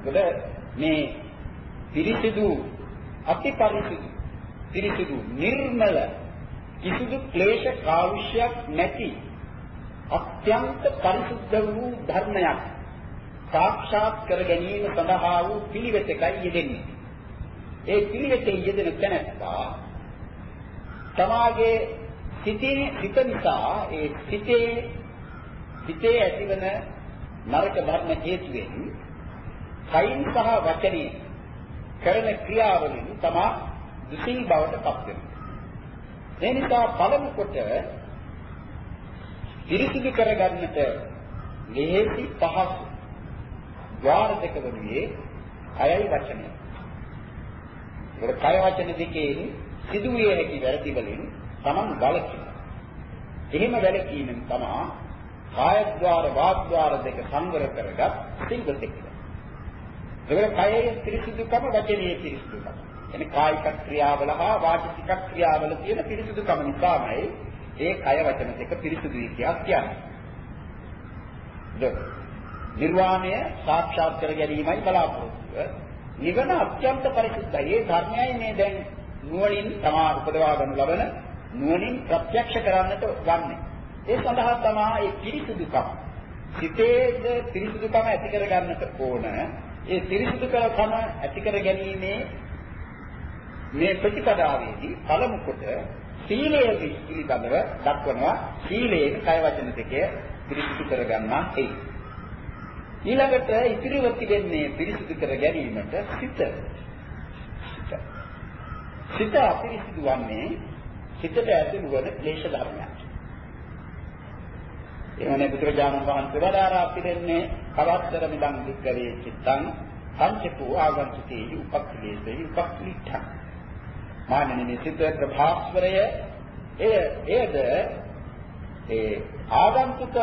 මොකද මේ පිරිසිදු අතිපරිසිදු පිරිසිදු නිර්මල කිසිදු ක්ලේශ කාවිශ්‍යයක් නැති අත්‍යන්ත පරිසුද්ධ වූ ධර්මයක් සාක්ෂාත් කර ගැනීම සඳහා වූ පිළිවෙතකයි යෙදෙන්නේ. ඒ පිළිවෙතේ යෙදෙන තැනත්තා තමාගේ සිතේ සිත නිසා ඒ සිතේ සිතේ ඇතිවන නරක ධර්ම හේතුවෙන් කයින් සහ වචනේ කරන ක්‍රියාවලින් තමා දුසී බවට පත් වෙනවා. ඒ නිසා පළමු කොට පිරිසිදු කරගන්නට ලේසි පහසු ද්වාර දෙක වනුයේ කයයි වචනය. ඒක කය වචන දෙකේ සිදුවිය හැකි වැරදි වලින් තමන් වළකින. එහෙම වැළකීමෙන් තමා කායද්්වාර වාග්ද්වාර දෙක සංවර කරගත් සිල්වතෙක්. ඒක කයේ පිරිසිදුකම වචනයේ පිරිසිදුකම. එනේ කායික ක්‍රියාවල හා වාචික ක්‍රියාවල තියෙන පිරිසිදුකම නිසාමයි ඒ කය වචන දෙක පිරිසිදුයි කියලා කියන්නේ. නිර්වාණය සාක්ෂාත් කර ගැනීමයි බලාපොරොත්තුව. නිවන අත්‍යන්ත පරිසුද්ධයි. ඒ ධර්මයයි මේ දැන් නුවණින් තමා උපදවා ගනු ලබන නුවණින් ප්‍රත්‍යක්ෂ කරන්නට වන්නේ. ඒ සඳහා තමයි මේ පිරිසුදුකම. සිතේද පිරිසුදුකම ඇති කර ගන්නට ඕන. ඒ පිරිසුදුකම ඇති කර ගැනීමේ මේ ප්‍රතිපදාවේදී පළමු කොට සීලය පිළිබඳව දක්වනවා සීලයෙන් කය වචන දෙකේ පිරිසිදු කර ගන්නා ඒ. ඊළඟට ඉතිරිව තිබෙන්නේ පිරිසිදු කර ගැනීමට සිත. සිත අපිරිසිදු වන්නේ සිතට ඇතුළු වන ක්ලේශ ධර්මයන්. එවනේ බුදුරජාණන් වහන්සේ වදාරා පිළිෙන්නේ කවත්තර මිදං දුක්ඛවේ චිත්තං පංචකෝ ආගන්තුකේ උපක්ඛලේසේ උපක්ඛලිට්ඨං මානනීය සිත ප්‍රභාස්වරය එය එයද ඒ ආගන්තුක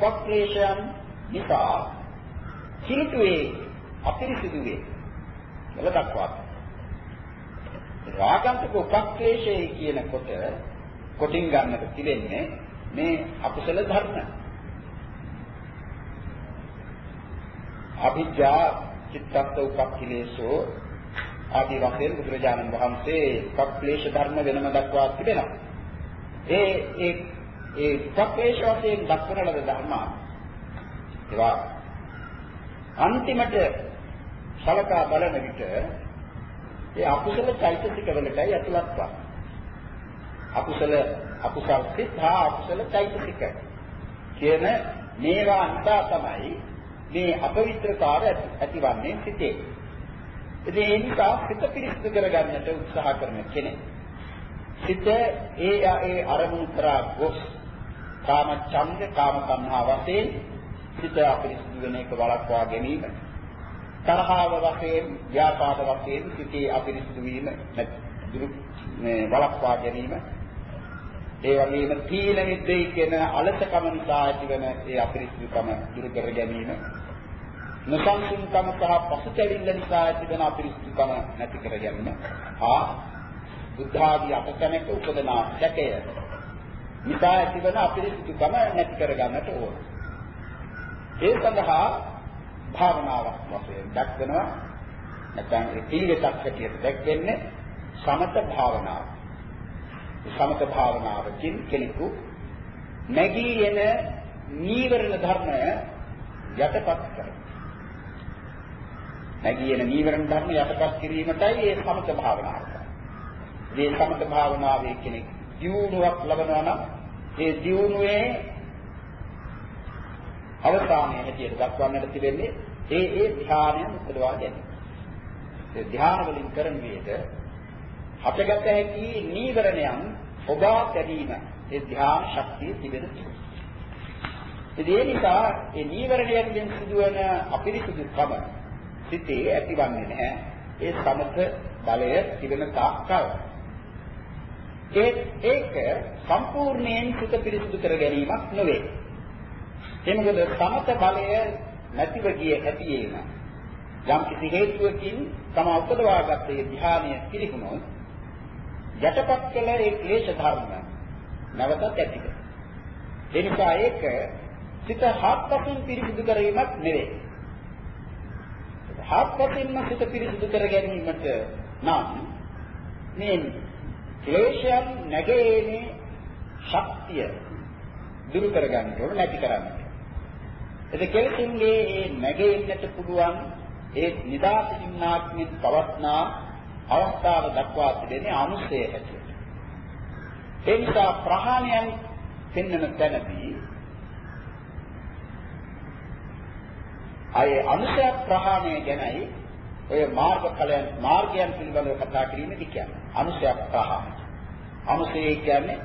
උපක්‍රේෂයන් නිසා කිලුටුවේ අපිරිසිදු වේ කියලා දක්වා. රාගන්තුක උපක්‍රේෂය කියනකොට කොටින් ගන්නට තිබෙන්නේ මේ අකුසල ධර්ම. අභිජ්ජා චිත්තත් උපක්ඛිලේසෝ ආදී වශයෙන් බුදුරජාණන් වහන්සේ උපක්ලේශ ධර්ම වෙනම දක්වා තිබෙනවා. ඒ ඒ ඒ උපක්ලේශ වශයෙන් දක්වන ලද ධර්ම ඒවා අන්තිමට සලකා බලන විට ඒ අකුසල චෛතසික වලටයි ඇතුළත් වන්නේ. අකුසල අකුසල් සිත් හා අකුසල චෛතසික කියන මේවා අන්තා තමයි මේ අපවිත්‍රතාවය ඇතිවන්නේ සිතේ. ඉතින් ඒ නිසා සිත පිරිසිදු කරගන්නට උත්සාහ කරන කෙනෙක්. සිත ඒ ඒ අරමුණු කරා ගොස් කාම ඡන්ද කාම සංහා වශයෙන් සිත අපිරිසිදු වෙන එක වළක්වා ගැනීම. තරහව වශයෙන් ව්‍යාපාද වශයෙන් සිතේ අපිරිසිදු වීම දුරු මේ වළක්වා ගැනීම. ඒ වගේම තීන මිද්දේ කියන අලසකම නිසා ඇතිවන ඒ අපිරිසිදුකම දුරු කර ගැනීම. නොසන්සුන්කම සහ පසුතැවිල්ල නිසා ඇතිවන අපිරිසිදුකම නැති කර ගැනීම. හා බුද්ධ ආදී අපතනක උපදනා සැකය. නිසා ඇතිවන අපිරිසිදුකම නැති කර ගන්නට ඕන. ඒ සඳහා භාවනාවක් වශයෙන් දක්වනවා නැත්නම් ඒ පිළිවෙතක් හැටියට දැක්වෙන්නේ සමත භාවනාව. සමත භාවනාවකින් කෙනෙකු නැගී එන නීවරණ ධර්ම යටපත් කරනවා. නැගී එන නීවරණ ධර්ම යටපත් කිරීමටයි මේ සමත භාවනාව. මේ සමත භාවනාවේ කෙනෙක් දියුණුවක් ලබනවා නම් ඒ දියුණුවේ අවසානයේ හැටියට දක්වන්නට තිබෙන්නේ ඒ ඒ ධ්‍යානය උපදවා ගැනීම. ඒ ධ්‍යාන වලින් කරන වේද හටගත හැකි නීවරණයන් ඔබා තැබීම ඒ ධ්‍යාන ශක්තිය තිබෙන තුරු. ඒ නිසා ඒ නීවරණයන්ගෙන් සිදුවන අපිරිසුදුකම සිතේ ඇතිවන්නේ නැහැ. ඒ සමත බලය තිබෙන තාක්කල්. ඒ ඒක සම්පූර්ණයෙන් සිත පිරිසුදු කර ගැනීමක් නෙවෙයි. ඒ මොකද සමත බලය නැතිව ගිය හැටියේම යම් කිසි හේතුවකින් තම උපදවාගත් ඒ ධ්‍යානය පිළිකුණොත් යටපත් කළ ඒ ක්ලේශ ධර්ම නැවතත් ඇති වෙනවා. ඒ නිසා ඒක සිත හත්පසින් පිරිසිදු කිරීමක් නෙවෙයි. හත්පසින්ම සිත පිරිසිදු කර ගැනීමට නම් මේ ක්ලේශයන් නැගෙන්නේ ශක්තිය දුරු කරගන්න ඕන නැති කරන්න. එද කෙලෙසින්ගේ ඒ නැගෙන්නට පුළුවන් ඒ නිදාසින්නාත්මින් පවත්නා අවස්ථාව දක්වා තිබෙන්නේ අනුසය හැටියට. ඒ නිසා ප්‍රහාණයන් පෙන්වන තැනදී අය අනුසය ප්‍රහාණය ගැනයි ඔය මාර්ගඵලයන් මාර්ගයන් පිළිබඳව කතා කිරීමේදී කියන්නේ. අනුසය ප්‍රහාණය. අනුසය කියන්නේ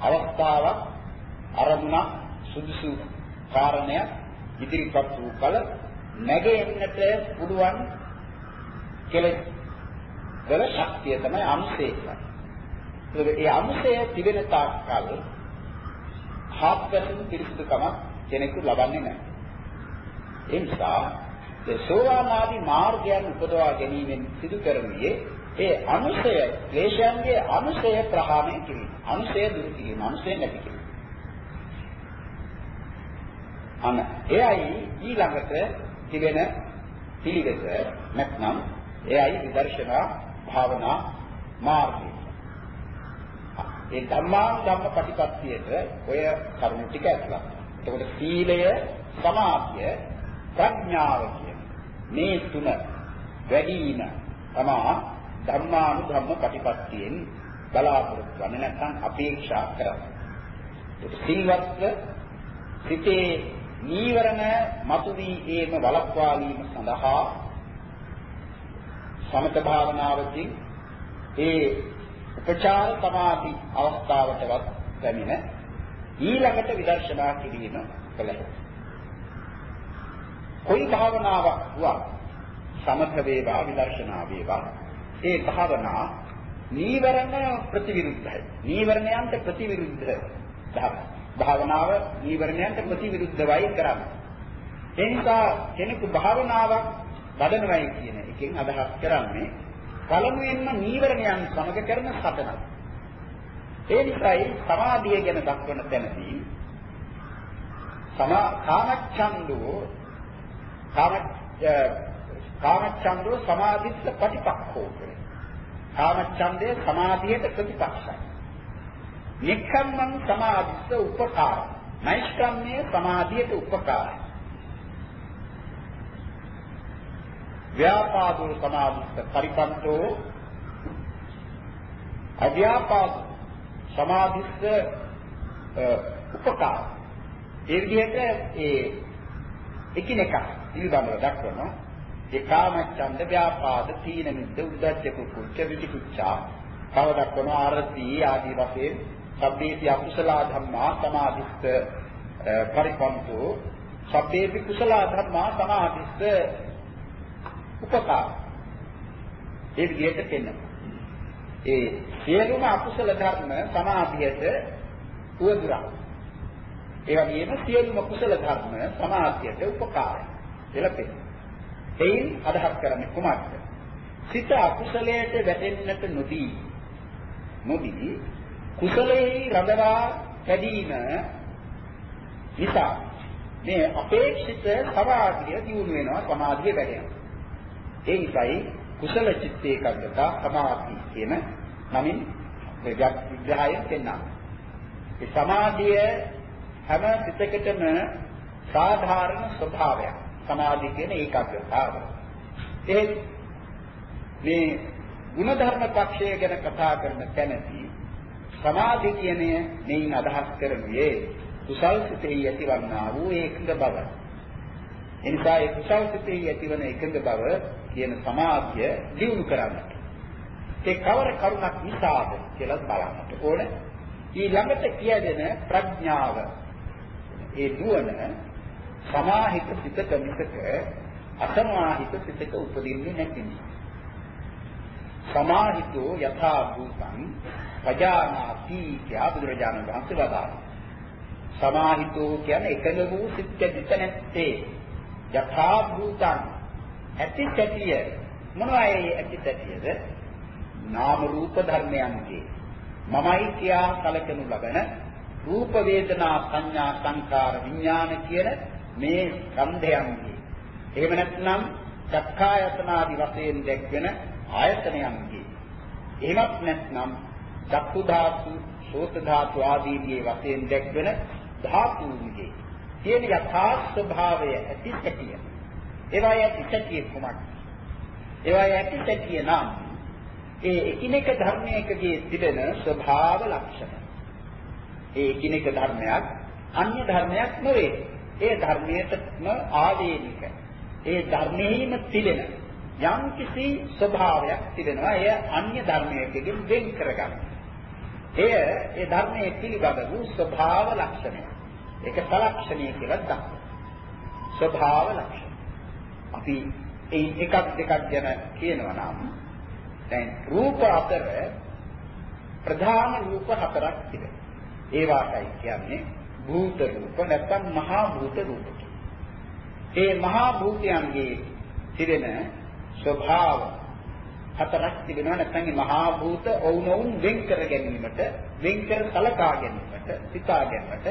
අවස්ථාවක් අරමුණක් සුදුසු කාරණයක් ඉදිරිපත් වූ කල නැගෙන්නට පුළුවන් කෙලෙස් වල ශක්තිය තමයි අංශය කියන්නේ. ඒ අංශය තිබෙන තාක්කල් හත්වැසින් පිරිසිදුකම කෙනෙකු ලබන්නේ නැහැ. ඒ නිසා ඒ සෝවාන් ආදී මාර්ගයන් උපදවා ගැනීමෙන් සිදු කරන්නේ ඒ අනුසය ක්ලේශයන්ගේ අනුසය ප්‍රහාණය කිරීම. අනුසය දුරු කිරීම, අනුසය නැති කිරීම. අන එයයි ඊළඟට තිබෙන පිළිවෙත නැත්නම් එයයි විදර්ශනා භාවනා මාර්ගය. ඒ ධම්මා ධම්ම ප්‍රතිපත්තියට ඔය කරුණු ටික ඇතුළත්. එතකොට සීලය, සමාධිය, ප්‍රඥාව කියන මේ තුන වැඩිම තමා ධම්මානුධම්ම ප්‍රතිපත්තියෙන් බලාපොරොත්තු වෙන්නේ නැත්නම් අපේක්ෂා කරන්නේ. ඒක සීලවත්ව සිතේ නීවරණ මතුවී ඒම වළක්වා ගැනීම සඳහා සමත භාවනාවකින් ඒ උපචාර සමාධි අවස්ථාවටවත් පැමිණ ඊළඟට විදර්ශනා කිරීම කළ හැකියි. කොයි භාවනාවක් වුවත් සමත වේවා විදර්ශනා වේවා ඒ භාවනා නීවරණ ප්‍රතිවිරුද්ධයි. නීවරණයන්ට ප්‍රතිවිරුද්ධ භාවනාව නීවරණයන්ට ප්‍රතිවිරුද්ධවයි කරන්නේ. ඒ නිසා කෙනෙකු භාවනාවක් වඩනවයි කියන එකෙන් අදහස් කරන්නේ පළමුවෙන්ම නීවරණයන් සමග කරන සටනක්. ඒ නිසායි සමාධිය ගැන දක්වන තැනදී සමා කාමච්ඡන්தோ කාම කාමච්ඡන්தோ සමාධිස්ස ප්‍රතිපක්ඛෝ කාමච්ඡන්දය සමාධියට ප්‍රතිපක්ෂයි. නික්කම්මං සමාධිස්ස උපකාර. නෛෂ්ක්‍රම්‍ය සමාධියට උපකාරයි. ව්‍යාපාදෝ සමාධිස්ස පරිපන්තෝ අව්‍යාපාද සමාධිස්ස උපකාර. ඒ විදිහට ඒ එකිනෙක පිළිබඳව දක්වනවා ඒ කාමච්ඡන්ද ව්‍යාපාද තීන මිද්ද උද්දච්ච කුච්ච විචිකිච්ඡා තව දක්වනවා ආරති ආදී වශයෙන් සබ්බේති අකුසල ධම්මා සමාධිස්ස පරිපන්තෝ. සබ්බේති කුසල ධම්මා සමාධිස්ස. උපකාර. ඒ විදිහට පෙන්වනවා ඒ සියලුම අකුසල ධර්ම සමාධියට උවදුරක් ඒ වගේම සියලුම කුසල ධර්ම සමාධියට උපකාරයි. කියලා පෙන්නනවා. එයින් අදහස් කරන්නේ කුමක්ද? සිත අකුසලයට වැටෙන්නට නොදී නොදී කුසලයේ රඳවා පැදීම නිසා මේ අපේක්ෂිත සමාධිය දියුණු වෙනවා සමාධිය වැඩෙනවා. ඒ නිසායි කුසල චිත්ත ඒකාග්‍රතා සමාධි කියන නමින් විග්‍රහයෙන් පෙන්වනවා. ඒ සමාධිය හැම සිතකටම සාධාරණ ස්වභාවයක්. සමාධි කියන ඒකාග්‍රතාව. ඒ මේ ಗುಣධර්ම පක්ෂය ගැන කතා කරන තැනදී සමාධි කියන්නේ මේන් අදහස් කරන්නේ කුසල් සිතෙහි ඇතිවන්නා වූ ඒකඟ බව. එනිසා ඒ කුසල් සිතෙහි ඇතිවන එකඟ බව කියන සමාධිය දියුණු කරන්නට. ඒ කවර කරුණක් නිසාද කියලා බලන්නට ඕනේ. ඊළඟට කියදෙන ප්‍රඥාව ඒ නුවණ සමාහිත සිතක මිසක අසමාහිත සිතක උපදින්නේ නැති නිසා. සමාහිතෝ යථා භූතං පජානාති කියා බුදුරජාණන් වහන්සේ වදාළා. සමාහිතෝ කියන්නේ එකල වූ සිත් දෙත නැත්තේ යථා භූතං ඇති සැටිය මොනවායි ඇති සැටියද? නාම රූප ධර්මයන්ගේ මමයි කියා කලකනු ලබන රූප වේදනා සංඥා සංකාර විඥාන කියන මේ ස්කන්ධයන්ගේ එහෙම නැත්නම් චක්ඛායතනාදි වශයෙන් දැක්වෙන ආයතනයන්ගේ එහෙමත් නැත්නම් චක්කු ධාතු, සෝත ධාතු ආදීගේ වශයෙන් දැක්වෙන ධාතුන්ගේ තියෙන යථා ස්වභාවය ඇති සැටිය. ඒවා ඇති සැටිය කුමක්ද? ඒවා ඇති සැටිය නම් ඒ එකිනෙක ධර්මයකගේ තිබෙන ස්වභාව ලක්ෂණ. ඒ එකිනෙක ධර්මයක් අන්‍ය ධර්මයක් නෙවේ. ඒ ධර්මයටම ආවේනික. ඒ ධර්මෙහිම තිබෙන යම් කිසි ස්වභාවයක් තිබෙනවා. එය අන්‍ය ධර්මයකකින් වෙන් කරගන්න. එය ඒ ධර්මයේ පිළිබඳ වූ ස්වභාව ලක්ෂණය. ඒක සලක්ෂණය කියලා දක්වනවා. ස්වභාව ලක්ෂණ. අපි ඒ එකක් දෙකක් ගැන කියනවා නම් දැන් රූප අතර ප්‍රධාන රූප හතරක් තිබෙනවා. ඒ වාටයි කියන්නේ භූත රූප නැත්නම් මහා භූත රූප. ඒ මහා භූතයන්ගේ තිබෙන ස්වභාව හතරක් තිබෙනවා නැත්නම් මේ මහා භූත ඔවුනොවුන් වෙන් කර ගැනීමට වෙන් කර සලකා ගැනීමට සිතා ගැනීමට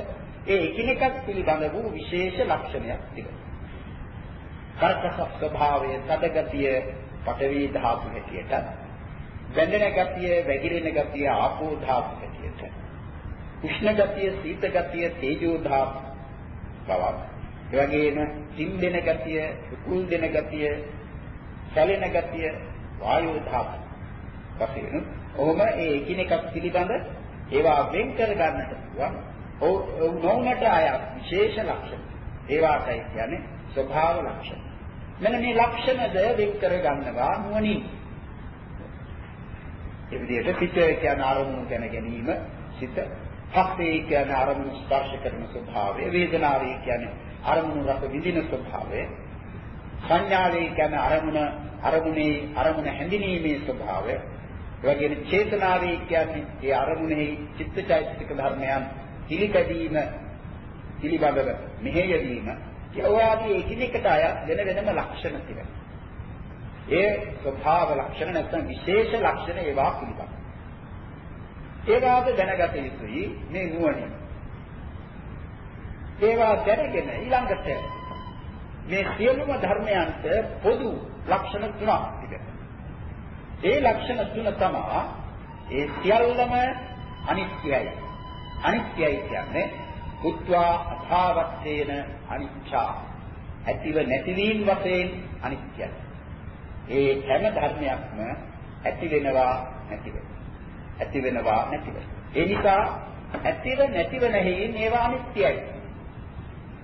ඒ එකිනෙකක් පිළිබඳ වූ විශේෂ ලක්ෂණයක් තිබෙනවා. කර්කශ ස්වභාවය, තදගතිය, පඨවි ධාතු හැටියට, වැඳෙන ගතිය, වැగిරෙන ගතිය, ආපෝ ධාතු හැටියට, උෂ්ණ ගතිය, සීත ගතිය, තේජෝ ධාතු බවක්. ඒ වගේම තින්දෙන ගතිය, කුල් දෙන ගතිය, සැලෙන ගතිය, වායෝ ධාතු. වශයෙන් ඔහොම ඒ එකිනෙකක් පිළිබඳ ඒවා වෙන් කර ගන්නට පුළුවන්. ඔව් නොවුනට ආය විශේෂ ලක්ෂණ. ඒවාටයි කියන්නේ ස්වභාව ලක්ෂණ. මෙන්න මේ ලක්ෂණද වෙන් කර ගන්නවා නුවණින්. ඒ විදිහට සිත කියන අරමුණු ගැන ගැනීම සිත හස්තේ කියන අරමුණු ස්පර්ශ කරන ස්වභාවය වේදනාවේ කියන්නේ අරමුණු රස විඳින ස්වභාවය සංඥාවේ කියන්නේ අරමුණ අරමුණේ අරමුණ හැඳිනීමේ ස්වභාවය එවැගේම චේතනාවේ කියන්නේ ඒ අරමුණෙහි චිත්තචෛතසික ධර්මයන් පිළිපැදීම පිළිබඳව මෙහෙයවීම කියවාදී එකිනෙකට අයත් වෙන වෙනම ලක්ෂණ තිබෙනවා. ඒ ස්වභාව ලක්ෂණ නැත්නම් විශේෂ ලක්ෂණ ඒවා පිළිබඳ. ඒවාද දැනගත යුතුයි මේ නුවණින්. ඒවා දැනගෙන ඊළඟට මේ සියලුම ධර්මයන්ට පොදු ලක්ෂණ තුනක් තිබෙනවා. ඒ ලක්ෂණ තුන තමයි ඒ සියල්ලම අනිත්‍යයි. අනිත්‍යයි කියන්නේ උත්වා අභාවත්තේන අනිච්චා. ඇතිව නැතිවීම වශයෙන් අනිත්‍යයි. ඒ හැම ධර්මයක්ම ඇති වෙනවා නැති වෙනවා. ඇති වෙනවා නැති වෙනවා. ඒ නිසා ඇතිව නැතිව නැහින් ඒවා අනිත්‍යයි.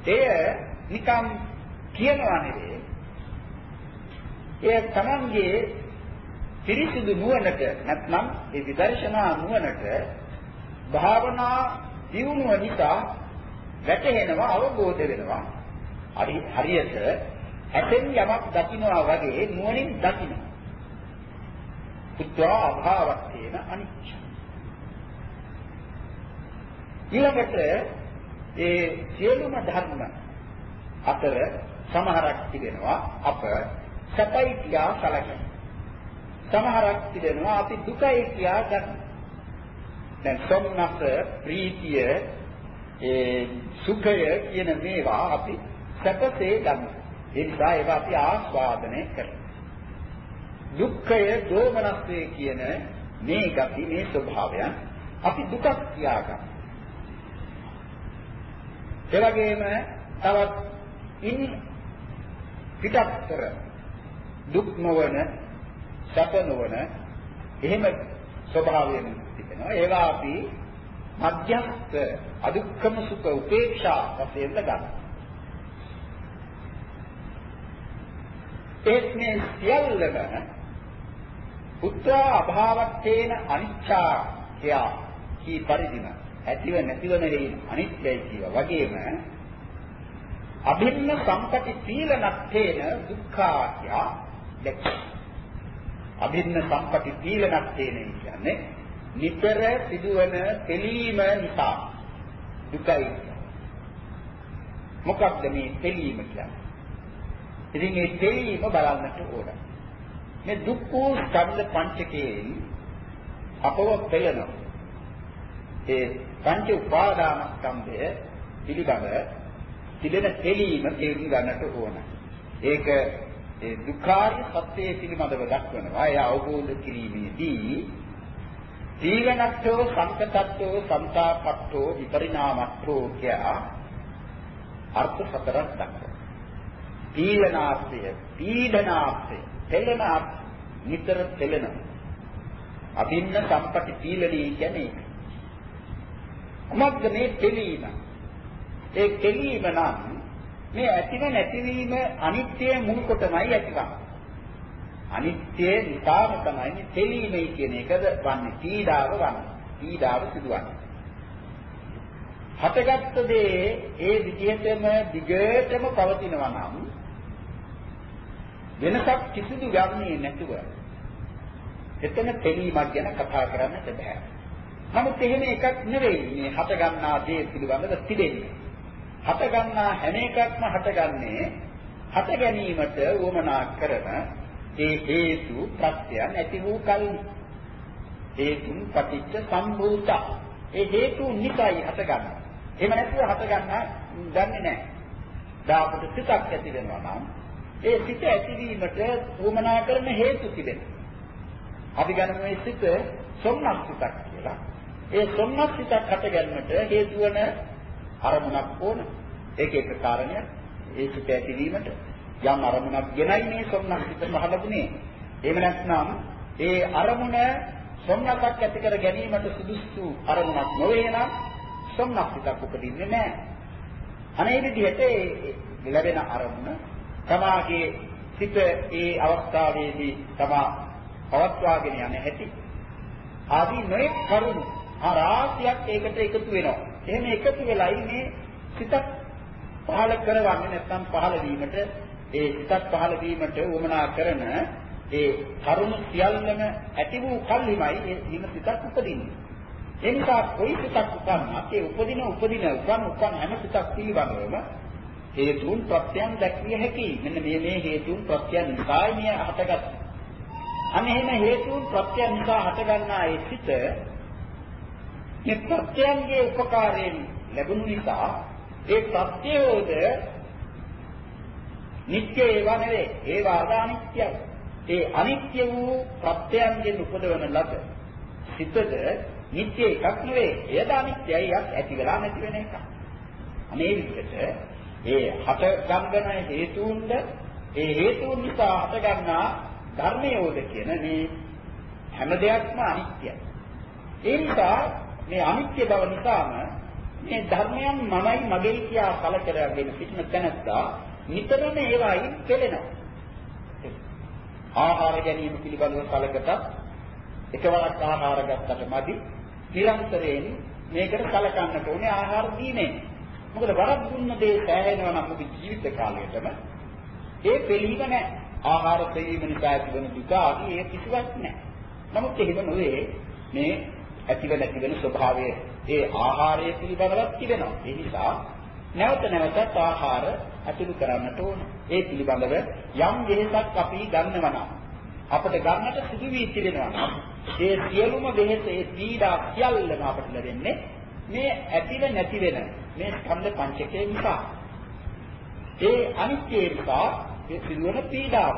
එය නිකම් කියනවා නෙවෙයි. ඒ තමන්ගේ පිරිසිදු නුවණට නැත්නම් ඒ විදර්ශනා නුවණට භාවනා දියුණුව නිසා වැටහෙනවා අවබෝධ වෙනවා. හරි හරියට ඇතෙන් යමක් දකින්නවා වගේ නුවණින් දකින්නවා. පුත්‍රා අභාවක් තියෙන අනිච්ච. ඊළඟට ඒ සියලුම ධර්ම අතර සමහරක් තිබෙනවා අප සැපයි කියා සැලකන. සමහරක් තිබෙනවා අපි දුකයි කියා ගන්න. දැන් සොම්නස ප්‍රීතිය ඒ සුඛය කියන මේවා අපි සැපසේ ගන්න. ඒ නිසා ඒවා අපි ආස්වාදනය කරනවා. දුක්ඛය දෝමනස්සේ කියන මේ ගති මේ ස්වභාවයන් අපි දුකක් කියා ගන්නවා. ඒ වගේම තවත් ඉන් පිටත්තර දුක් නොවන සැප නොවන එහෙම ස්වභාවයෙන් තිබෙනවා ඒවා අපි මධ්‍යස්ථ අදුක්කම සුඛ උපේක්ෂා වශයෙන් ගන්නවා. ඒත් මේ සියල්ලම උත්‍රා අභාවත්තේන අනිච්චා කියා කී පරිදිම ඇතිව නැතිව නෙවෙයි අනිත්‍යයි කියවා වගේම අභින්න සම්පති සීලනත්තේන දුක්ඛා කියා දැක්ක. අභින්න සම්පති සීලනත්තේන කියන්නේ නිතර සිදුවන තෙලීම නිසා දුකයි. මොකක්ද මේ තෙලීම කියන්නේ? ඉතින් මේ තෙලීම බලන්නට ඕන. මේ දුක්ඛ ස්කන්ධ පංචකයෙන් අපව පෙළෙනවා. ඒ පංච උපාදානස්කන්ධය පිළිබඳ තිබෙන තෙලීම තේරුම් ගන්නට ඕන. ඒක ඒ දුක්ඛාරිය සත්‍යය පිළිබඳව දක්වනවා. ඒ අවබෝධ කිරීමේදී දීවනක්ඛෝ සංකතත්වෝ සම්තාපට්ඨෝ විපරිණාමට්ඨෝ කියා අර්ථ හතරක් දක්වනවා. පීලනාර්ථය, පීඩනාර්ථය, තෙලනාර්ථ නිතර තෙලනවා. අභින්න සම්පටි පීලණී කියන්නේ මොකක්ද මේ තෙලීම? ඒ තෙලීම නම් මේ ඇතිව නැතිවීම අනිත්‍ය මුල් කොටමයි ඇතිවන්නේ. අනිත්‍ය නිසාම තමයි මේ තෙලීමයි කියන එකද වන්නේ. පීඩාව වන්නේ. පීඩාව සිදුවන්නේ. හටගත්ත දේ ඒ විදිහටම දිගටම පවතිනවා නම් වෙනසක් කිසිදු යන්නේ නැතුව එතන තෙලීමක් ගැන කතා කරන්නට බෑ. නමුත් එහෙම එකක් නෙවෙයි මේ හට ගන්නා දේ පිළිබඳව තිබෙන්නේ. හට ගන්නා හැම එකක්ම හටගන්නේ හට ගැනීමට උවමනා කරන ඒ හේතු ප්‍රත්‍යයන් ඇති වූ කල්හි. හේතුන් පටිච්ච සම්භූත. ඒ හේතු නිසායි හටගන්නේ. එහෙම නැතුව හටගන්න දන්නේ නැහැ. දාපට සිතක් ඇති වෙනවා නම් ඒ සිත ඇතිවීමට උවමනා කරන හේතු තිබෙනවා. අපි ගන්න මේ සිත සොම්නස් සිතක් කියලා. ඒ සොම්නස් සිතක් හට ගැනීමට හේතු වන අරමුණක් ඕන. ඒක එක කාරණයක්. ඒ සිත ඇතිවීමට යම් අරමුණක් ගෙනයි මේ සොම්නස් සිත මහලුනේ. එහෙම නැත්නම් ඒ අරමුණ සොම්නසක් ඇති කර ගැනීමට සුදුසු අරමුණක් නොවේ නම් සොම්නස් සිතක් උපදින්නේ නැහැ. අනේ විදිහට ඒ ලැබෙන අරමුණ තමාගේ සිත ඒ අවස්ථාවේදී තමා පවත්වාගෙන යන හැටි ආදී නොයෙක් කරුණු ආරාශියක් ඒකට එකතු වෙනවා. එහෙම එකතු වෙලයි මේ සිතක් පහළ කරවන්නේ නැත්නම් පහළ වීමට ඒ සිතක් පහළ වීමට උවමනා කරන ඒ කරුණු සියල්ලම ඇති වූ කල්හිමයි ඒ හිම සිතක් උපදින්නේ. ඒ නිසා කොයි සිතක් උපන්නත් ඒ උපදින උපදින උපන් උපන් හැම සිතක් පිළිබඳවම හේතුන් ප්‍රත්‍යයන් දැක්විය හැකියි. මෙන්න මේ මේ හේතුන් ප්‍රත්‍යයන් නිසායි මේ හටගත්තේ. අන්න එහෙම හේතුන් ප්‍රත්‍යයන් නිසා හටගන්නා ඒ සිත මේ ප්‍රත්‍යයන්ගේ උපකාරයෙන් ලැබුණු නිසා ඒ ප්‍රත්‍යයෝද නිත්‍ය ඒවා නෙවෙයි ඒවා අනිත්‍යයි ඒ අනිත්‍ය වූ ප්‍රත්‍යයන්ගෙන් උපදවන ලද සිතද නිත්‍ය එකක් නෙවෙයි. එයද අනිත්‍යයි යක් ඇති වෙලා නැති වෙන එකක්. අනේ විදිහට ඒ හට ගන්න හේතුන්ද ඒ හේතුන් නිසා හට ගන්නා ධර්මයෝද කියන මේ හැම දෙයක්ම අනිත්‍යයි. ඒ නිසා මේ අනිත්‍ය බව නිසාම මේ ධර්මයන් මමයි මගේ කියා කලකරගෙන සිටින තැනත්තා නිතරම ඒවායින් පෙළෙනවා. ආහාර ගැනීම පිළිබඳව කලකට එකවරක් ආහාර ගත්තට මදි නිරන්තරයෙන් මේකට කලකන්නට ඕනේ ආහාර දීමෙන්. මොකද වරක් දුන්න දේ සෑහෙනවා නම් ඔබේ ජීවිත කාලයටම ඒ පිළීම නැහැ. ආහාර පිළීම නිසා ඇතිවන දුක ආදී ඒ කිසිවක් නැහැ. නමුත් එහෙම නොවේ මේ ඇතිව නැති වෙන ස්වභාවය ඒ ආහාරය පිළිබඳවත් තිබෙනවා. ඒ නිසා නැවත නැවතත් ආහාර අතුරු කරන්නට ඕන. ඒ පිළිබඳව යම් වෙහසක් අපි ගන්නවා නම් අපිට ගන්නට සිදු වී තිබෙනවා නම් ඒ සියලුම වෙහස ඒ පීඩා සියල්ලම අපට ලැබෙන්නේ මේ ඇතිව නැති වෙන මේ ස්කන්ධ පංචකය නිසා. ඒ අනිත්‍ය නිසා ඒ සිදුවන පීඩාව.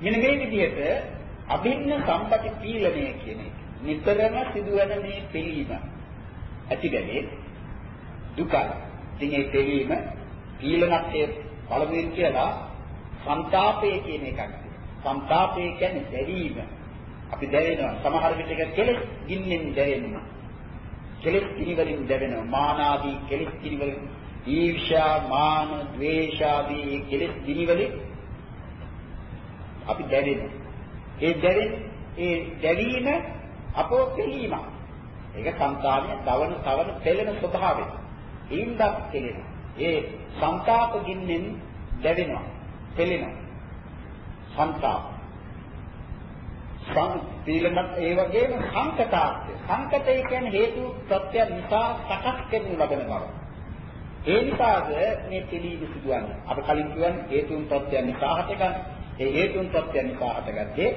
මෙන්න මේ විදිහට අභින්න සම්පති පීලනය කියන එක. නිතරම සිදුවන මේ පිළීම ඇතිගන්නේ දුකයි. ඉතින් ඒ පිළීම පීලනත්යේ පළමුවෙන් කියලා සංతాපය කියන එකක්. සංతాපය කියන්නේ දැවීම. අපි දැවෙනවා. සමහර විටක කෙලෙස් ගින්නෙන් දැවෙනවා. කෙලෙස් කිරිවලින් දැවෙනවා. මානාදී කෙලෙස් කිරිවලින් ඊර්ෂ්‍යා, මාන, ද්වේෂාදී කෙලෙස් කිරිවලින් අපි දැවෙනවා. ඒ දැවෙන ඒ දැවීම අපෝ පිළීම. ඒක සංතාපය තවන තවන පෙළෙන ස්වභාවය. ඒින්දක් කෙලෙනවා. ඒ සංతాප ගින්නෙන් දැවෙනවා. පෙළෙනවා. සංతాප. සම්පීලනත් ඒ වගේම සංකතාර්ථය. සංකතය කියන්නේ හේතු ප්‍රත්‍ය නිසා සකස් කරනු ලබන බව. ඒ නිසාද මේ පිළීම සිදුවන්නේ. අප කලින් කියන්නේ හේතුන් ප්‍රත්‍ය නිසා හටගන්න. ඒ හේතුන් ප්‍රත්‍ය නිසා හටගත්තේ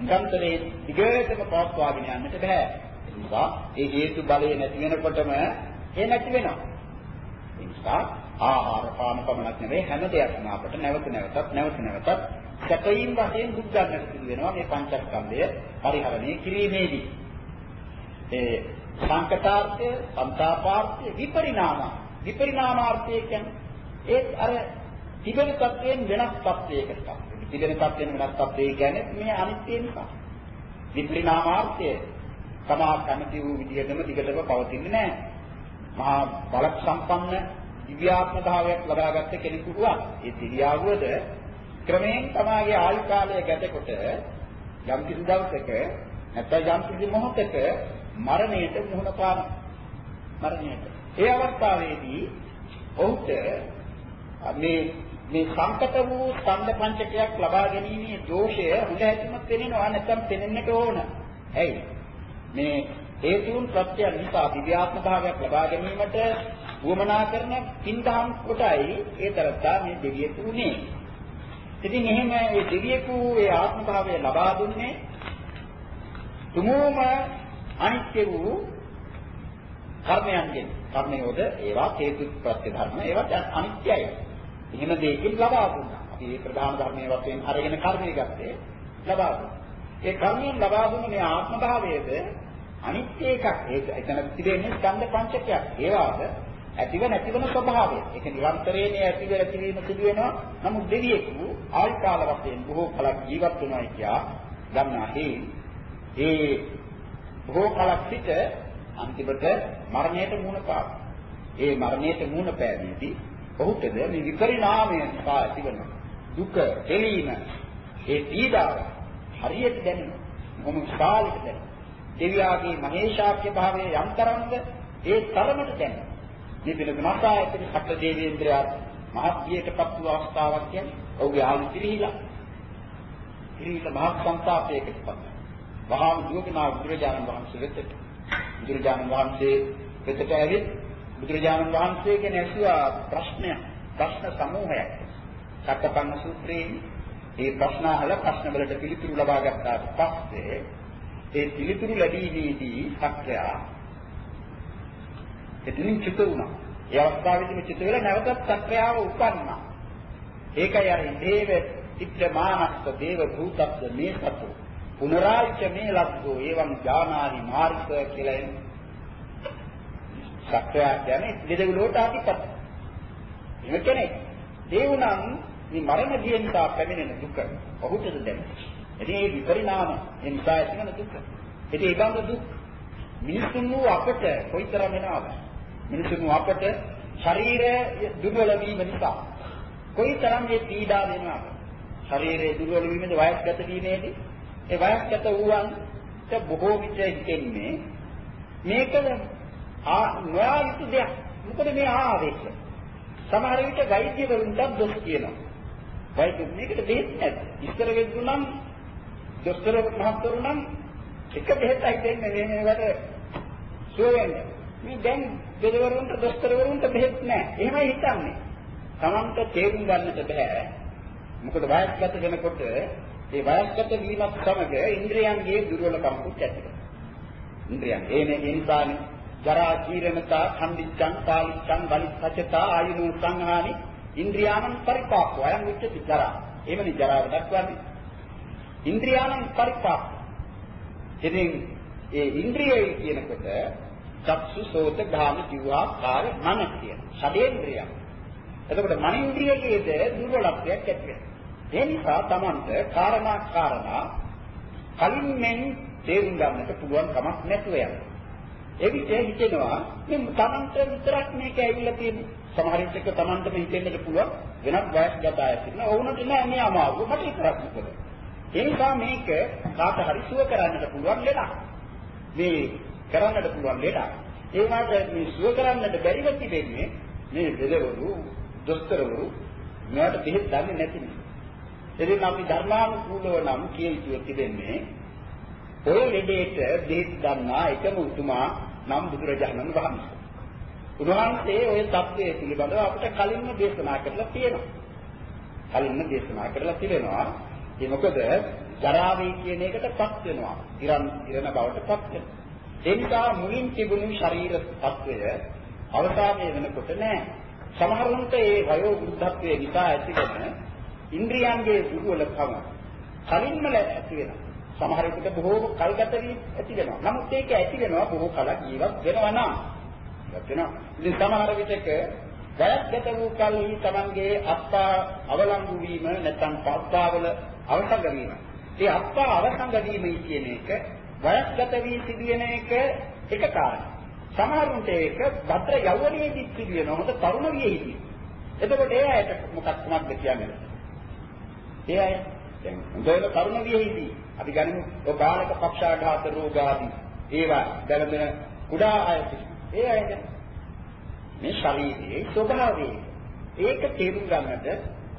නිරන්තරයෙන් දිගටම පවත්වාගෙන යන්නට බෑ. ඒ නිසා ඒ හේතු බලය නැති වෙනකොටම ඒ නැති වෙනවා. ඒ නිසා ආහාර පාන පමණක් නෙවෙයි හැම දෙයක්ම අපට නැවත නැවතත් නැවත නැවතත් සැපයින් වශයෙන් දුක් ගන්නට සිදු වෙනවා මේ පංචස්කන්ධය පරිහරණය කිරීමේදී. ඒ සංකතාර්ථය, සංతాපාර්ථය, විපරිණාම. විපරිණාමාර්ථය කියන්නේ ඒත් අර තිබෙන තත්වයෙන් වෙනස් තත්වයකට. තිබෙන තත්වයෙන් වෙනස් තත්වය කියන්නේ මේ අනිත්‍ය නිසා. විපරිණාමාර්ථය තමා කැමති වූ විදිහටම දිගටම පවතින්නේ නැහැ. මහා බල සම්පන්න දිව්‍යාත්ම භාවයක් ලබාගත්ත කෙනෙකු වුණා. ඒ දිව්‍යාවුවද ක්‍රමයෙන් තමාගේ ආයු කාලය ගතකොට යම් කිසි දවසක නැත්නම් යම් කිසි මොහොතක මරණයට මුහුණ පාන මරණයට. ඒ අවස්ථාවේදී ඔහුට මේ මේ සංකත වූ ස්කන්ධ පංචකයක් ලබා ගැනීමේ දෝෂය හොඳ හැටිම පෙනෙනවා නැත්නම් පෙනෙන්නට ඕන. ඇයි? මේ හේතුන් ප්‍රත්‍ය නිසා දිව්‍යාත්ම භාවයක් ලබා ගැනීමට වමනා කරන කින්දහම් කොටයි ඒ තරත්තා මේ දෙවියෙකු උනේ. ඉතින් එහෙම මේ දෙවියෙකු ඒ ආත්ම භාවය ලබා දුන්නේ තුමෝම අනිත්‍ය වූ කර්මයන්ගෙන්. කර්මයෝද ඒවා හේතු ප්‍රත්‍ය ධර්ම ඒවා අනිත්‍යයි. එහෙම දෙයකින් ලබා දුන්නා. අපි මේ ප්‍රධාන ධර්මයේ වශයෙන් අරගෙන කර්මය ගත්තේ ලබා දුන්නා. ඒ කර්මයෙන් ලබා දුන්න මේ ආත්ම භාවයේද අනිත්‍ය එකක්. ඒක එතන තිබෙන්නේ ස්කන්ධ පංචකයක්. ඒවාද ඇතිව නැතිවන ස්වභාවය. ඒක නිරන්තරයෙන් ඇතිව ඇතිවීම සිදු වෙනවා. නමුත් දෙවියෙකු ආයු කාල වශයෙන් බොහෝ කලක් ජීවත් වෙනවා කියා ගන්නා හේ ඒ බොහෝ කලක් සිට අන්තිමට මරණයට මුහුණ පාන. ඒ මරණයට මුහුණ පෑමේදී ඔහුටද මේ විපරිණාමය නිසා ඇතිවන දුක, දෙලීම, ඒ පීඩාව හරියට දැනෙනවා. මොහොම කාලෙට දැනෙනවා. දෙවියාගේ මහේශාක්‍ය භාවයේ යම් තරම්ද ඒ තරමට දැනෙනවා. මේ පිළිබඳ මාසා ඇතුළු සකල දේවේන්ද්‍රයා මහත්ියටපත් වූ අවස්ථාවක් කියන්නේ ඔහුගේ ආයු පිළිහිලා. පිළිහිලා මහත් සංతాපයකටපත්. වහාම දුවකනා බුදුරජාණන් වහන්සේ වෙතට. බුදුරජාණන් වහන්සේ වෙතට ඇවිත් බුදුරජාණන් වහන්සේගෙන් ඇසුවා ප්‍රශ්නය ප්‍රශ්න සමූහයක්. සත්‍යපන්න සූත්‍රයේ ඒ ප්‍රශ්න අහලා ප්‍රශ්න වලට පිළිතුරු ලබා ගත්තාට පස්සේ ඒ පිළිතුරු ලැබීමේදී සත්‍යයා එතනින් චුත වුණා. ඒ අවස්ථාවේදී චුත වෙලා නැවතත් සත්‍යයව උපන්නා. ඒකයි අර ඉදේව ඉච්ඡමානස්ස දේව භූතස්ස මේ සතු පුනරායිච මේ ලබ්ධෝ එවං ඥානාරි මාර්ග කියලා එන්නේ. සත්‍යය කියන්නේ දෙදෙවිලෝට අධිපති. එහෙම කෙනෙක්. ඒ වුණම් මේ මරණ දිය නිසා පැමිණෙන දුක ඔහුටද දැනෙන්නේ. ඉතින් ඒ විපරිණාම ඒ නිසා ඇතිවන දුක. ඉතින් ඒ බඳු දුක් මිනිසුන් වූ අපට කොයිතරම් වෙනවද? මිනිසුන් වූ අපට ශරීරය දුර්වල වීම නිසා කොයිතරම් මේ පීඩා වෙනවද? ශරීරයේ දුර්වල වීමද වයස්ගත වීමේදී ඒ වයස්ගත වූවන්ට බොහෝ විට හිතෙන්නේ මේක ආ නොයා යුතු දෙයක්. මොකද මේ ආවේශ. සමහර විට වෛද්‍යවරුන්ට දොස් කියනවා. වෛද්‍ය මේකට බෙහෙත් නැහැ. ඉස්තර වෙද්දුනම් දොස්තර මහත්වරු නම් එක බෙහෙතයි දෙන්නේ මේ මේවට සුව වෙන්නේ. මේ දැන් දෙදවරුන්ට දොස්තරවරුන්ට බෙහෙත් නැහැ. එහෙමයි හිතන්නේ. Tamanta තේරුම් ගන්නට බෑ. මොකද වයස්ගත වෙනකොට ඒ වයස්ගත වීමත් සමග ඉන්ද්‍රියන්ගේ දුර්වලකම්කුත් ඇති වෙනවා. ඉන්ද්‍රියන් ඒනේ ඒ නිසානේ ජරා ජීරණතා ඛණ්ඩිච්ඡං පාලිච්ඡං බලිච්ඡචතා ආයුනෝ සංහානි ඉන්ද්‍රියානම් පරිපාකෝ අයං උච්චති ජරා. එවැනි ජරාව දක්වන්නේ ඉන්ද්‍රියානම් පරිපාක. ඉතින් ඒ ඉන්ද්‍රියයි කියනකොට චක්සු සෝත ගාම ජීවා කාය මන කියන ෂඩේන්ද්‍රියන්. එතකොට මනින්ද්‍රියයේද දුර්වලත්වයක් ඇති වෙනවා. ඒ නිසා Tamanට කාරණා කාරණා කලින් මෙන් තේරුම් ගන්නට පුළුවන් කමක් නැතුව යනවා. ඒ විදිහ හිතෙනවා මේ Tamanට විතරක් මේක ඇවිල්ලා තියෙන්නේ. සමහර විටක Tamanටම හිතෙන්නට පුළුවන් වෙනත් වයස්ගත අය ඉන්නවා. ඕනට නෑ මේ අමාරුව මට විතරක් මොකද. ඒ නිසා මේක කාට හරි සුව කරන්නට පුළුවන් ලෙඩක්. මේ කරන්නට පුළුවන් ලෙඩක්. ඒ වුණාට මේ සුව කරන්නට බැරිව තිබෙන්නේ මේ දෙදවරු, දොස්තරවරු මෙයාට බෙහෙත් දන්නේ නැති නිසා. එදින අපි ධර්මානුකූලව නම් කිය යුතු තිබෙන්නේ ඔය ලෙඩේට බෙහෙත් ගන්නා එකම උතුමා නම් බුදුරජාණන් වහන්සේ. උන්වහන්සේ ওই தත්ත්වයේ පිළිබඳව අපිට කලින්ම දේශනා කරලා තියෙනවා. කලින්ම දේශනා කරලා තිබෙනවා. ඒ මොකද ජරාවේ කියන එකටපත් වෙනවා. ඉරන් ඉරන බවටපත් වෙනවා. ඒ නිසා මුලින් තිබුණු ශරීර తත්වය අවසානයේ වෙනකොට නෑ. සමහරුන්ට ඒ වයෝ වෘද්ධත්වයේ නිසා ඇතිවන ඉන්ද්‍රියන්ගේ දුර්වලකම කලින්ම ඇති වෙනවා. සමහරෙකුට බොහෝ කල්ගත වී ඇති වෙනවා. නමුත් ඒක ඇති වෙනවා බොහෝ කලක් ජීවත් වෙනවා නම්. වෙනවා. ඉතින් සමහර විටක වයස්ගත වූ කල්හි Tamanගේ අත්පා අවලංගු වීම නැත්නම් පාස්තාවල අවසංග වීම. ඒ අත්පා අවසංග වීම කියන එක වයස්ගත වී සිදුවෙන එක එක කාරණා. සමහරුන්ට ඒක භද්‍ර යෞවනයේදී සිදුවෙන හොඳ තරුණ වියෙහිදී. එතකොට ඒ අයට මොකක් මොකක්ද කියන්නේ? ඒ අය දැන් හොඳට තරුණ වියෙහිදී අපි ගනිමු ඔය බාලක පක්ෂාඝාත රෝග ආදී ඒවා දැනගෙන කුඩා අය ඒ අයට මේ ශරීරයේ ස්වභාවය ඒක තේරුම් ගන්නට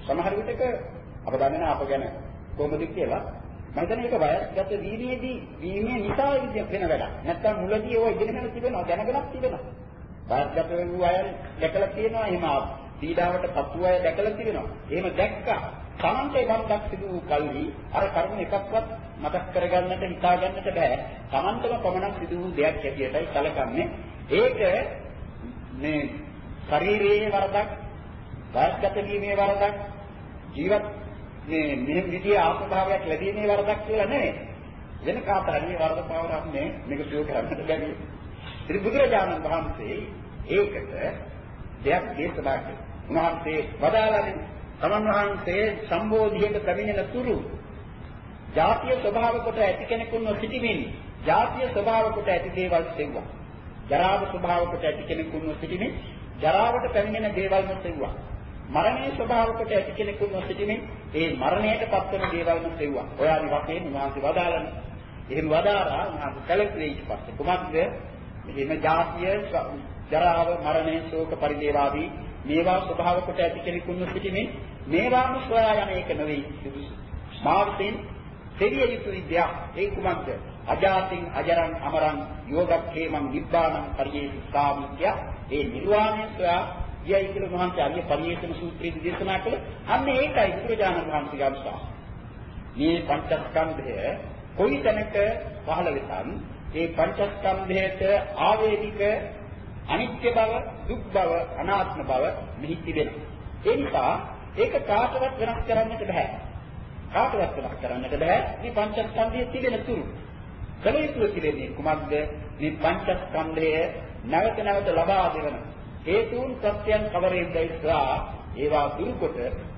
සමහර විටක අප දන්නේ නැහැ අප ගැන කොහොමද කියලා මම හිතන්නේ ඒක වයස්ගත වීමේදී වීමේ නිසා වෙන වැඩක්. නැත්තම් මුලදී ඒවා ඉගෙනගෙන තිබෙනවා දැනගෙනත් තිබෙනවා. වයස්ගත වූ අය දැකලා තියෙනවා එහෙම පීඩාවට පසු අය දැකලා තිබෙනවා. එහෙම දැක්කා. Tamante වරදක් සිදු වූ කල්හි අර කර්ම එකක්වත් මතක් කරගන්නට හිතාගන්නට බෑ. Tamanටම පමණක් සිදු වූ දෙයක් හැටියටයි සැලකන්නේ. ඒක මේ ශරීරයේ වරදක්, වයස්ගත වීමේ වරදක්, ජීවත් මේ මෙහෙම විදිය ආත්මභාවයක් ලැබීමේ වරදක් කියලා නෙමෙයි. වෙන කාට හරි වරද පවරක් නේ මේක සියෝ කරන්නට බැරි. ඉතින් බුදුරජාණන් වහන්සේ ඒකට දෙයක් දේශනා කළා. උන්වහන්සේ වදාළනේ තමන් වහන්සේ සම්බෝධියට පැමිණෙන තුරු ජාතිය ස්වභාව කොට ඇති කෙනෙකුන්ව සිටිමින් ජාතිය ස්වභාව කොට ඇති දේවල් සෙව්වා. ජරාව ස්වභාව කොට ඇති කෙනෙකුන්ව සිටිමින් ජරාවට පැමිණෙන දේවල්ම සෙව්වා. මරණයේ ස්වභාව කොට ඇති කෙනෙකුන් සිටීමෙන් ඒ මරණයට පත්වන දේවල්ම සෙව්වා. ඔයාලි වශයෙන් උන්වහන්සේ වදාළන. එහෙම වදාරා උන්වහන්සේ කලක්ලේ ඊට පස්සේ කුමක්ද? මෙහෙම ජාතිය ජරාව මරණය ශෝක පරිදේවාදී මේවා ස්වභාව කොට ඇති කෙනෙකුන් සිටීමෙන් මේවාම සොයා යන එක නෙවෙයි සුදුසු. මාර්ථයෙන් දෙවිය යුතු විද්‍යාව ඒ කුමක්ද? අජාතින් අජරං අමරං යෝගක්ඛේමං නිබ්බානං පරියේසි සාමිත්‍ය ඒ නිර්වාණය සොයා කියයි කියලා මහන්සිය අරිය පරිේෂණ සූත්‍රයේදී දේශනා කළ අන්න ඒකයි බුදුරජාණන් වහන්සේගේ අනුශාසන. මේ පංචස්කන්ධය කොයි තැනක පහළ වෙතත් ඒ පංචස්කන්ධයට ආවේනික අනිත්‍ය බව, දුක් බව, අනාත්ම බව මෙහි තිබෙනවා. ඒ නිසා ඒක කාටවත් වෙනස් කරන්නට බෑ. කාටවත් වෙනස් කරන්නට බෑ මේ පංචස්කන්ධයේ තිබෙන තුරු. කල යුතුව තිබෙන්නේ කුමක්ද? මේ පංචස්කන්ධය නැවත නැවත ලබා දෙවන හේතුන් සත්‍යයන් කවරේද ඉස්සා ඒවා දුරුකොට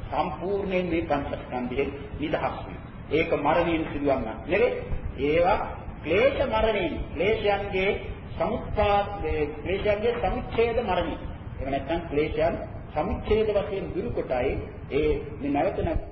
සම්පූර්ණයෙන් මේ පංචස්කන්ධයෙන් නිදහස් වෙනවා. ඒක මරණයෙන් සිදුවන්නක් නෙවෙයි. ඒවා ක්ලේශ මරණයෙන් ක්ලේශයන්ගේ සමුත්පාද ක්ලේශයන්ගේ සමුච්ඡේද මරණය. එහෙම නැත්නම් ක්ලේශයන් සමුච්ඡේද වශයෙන් දුරු කොටයි ඒ මේ නැවත නැවත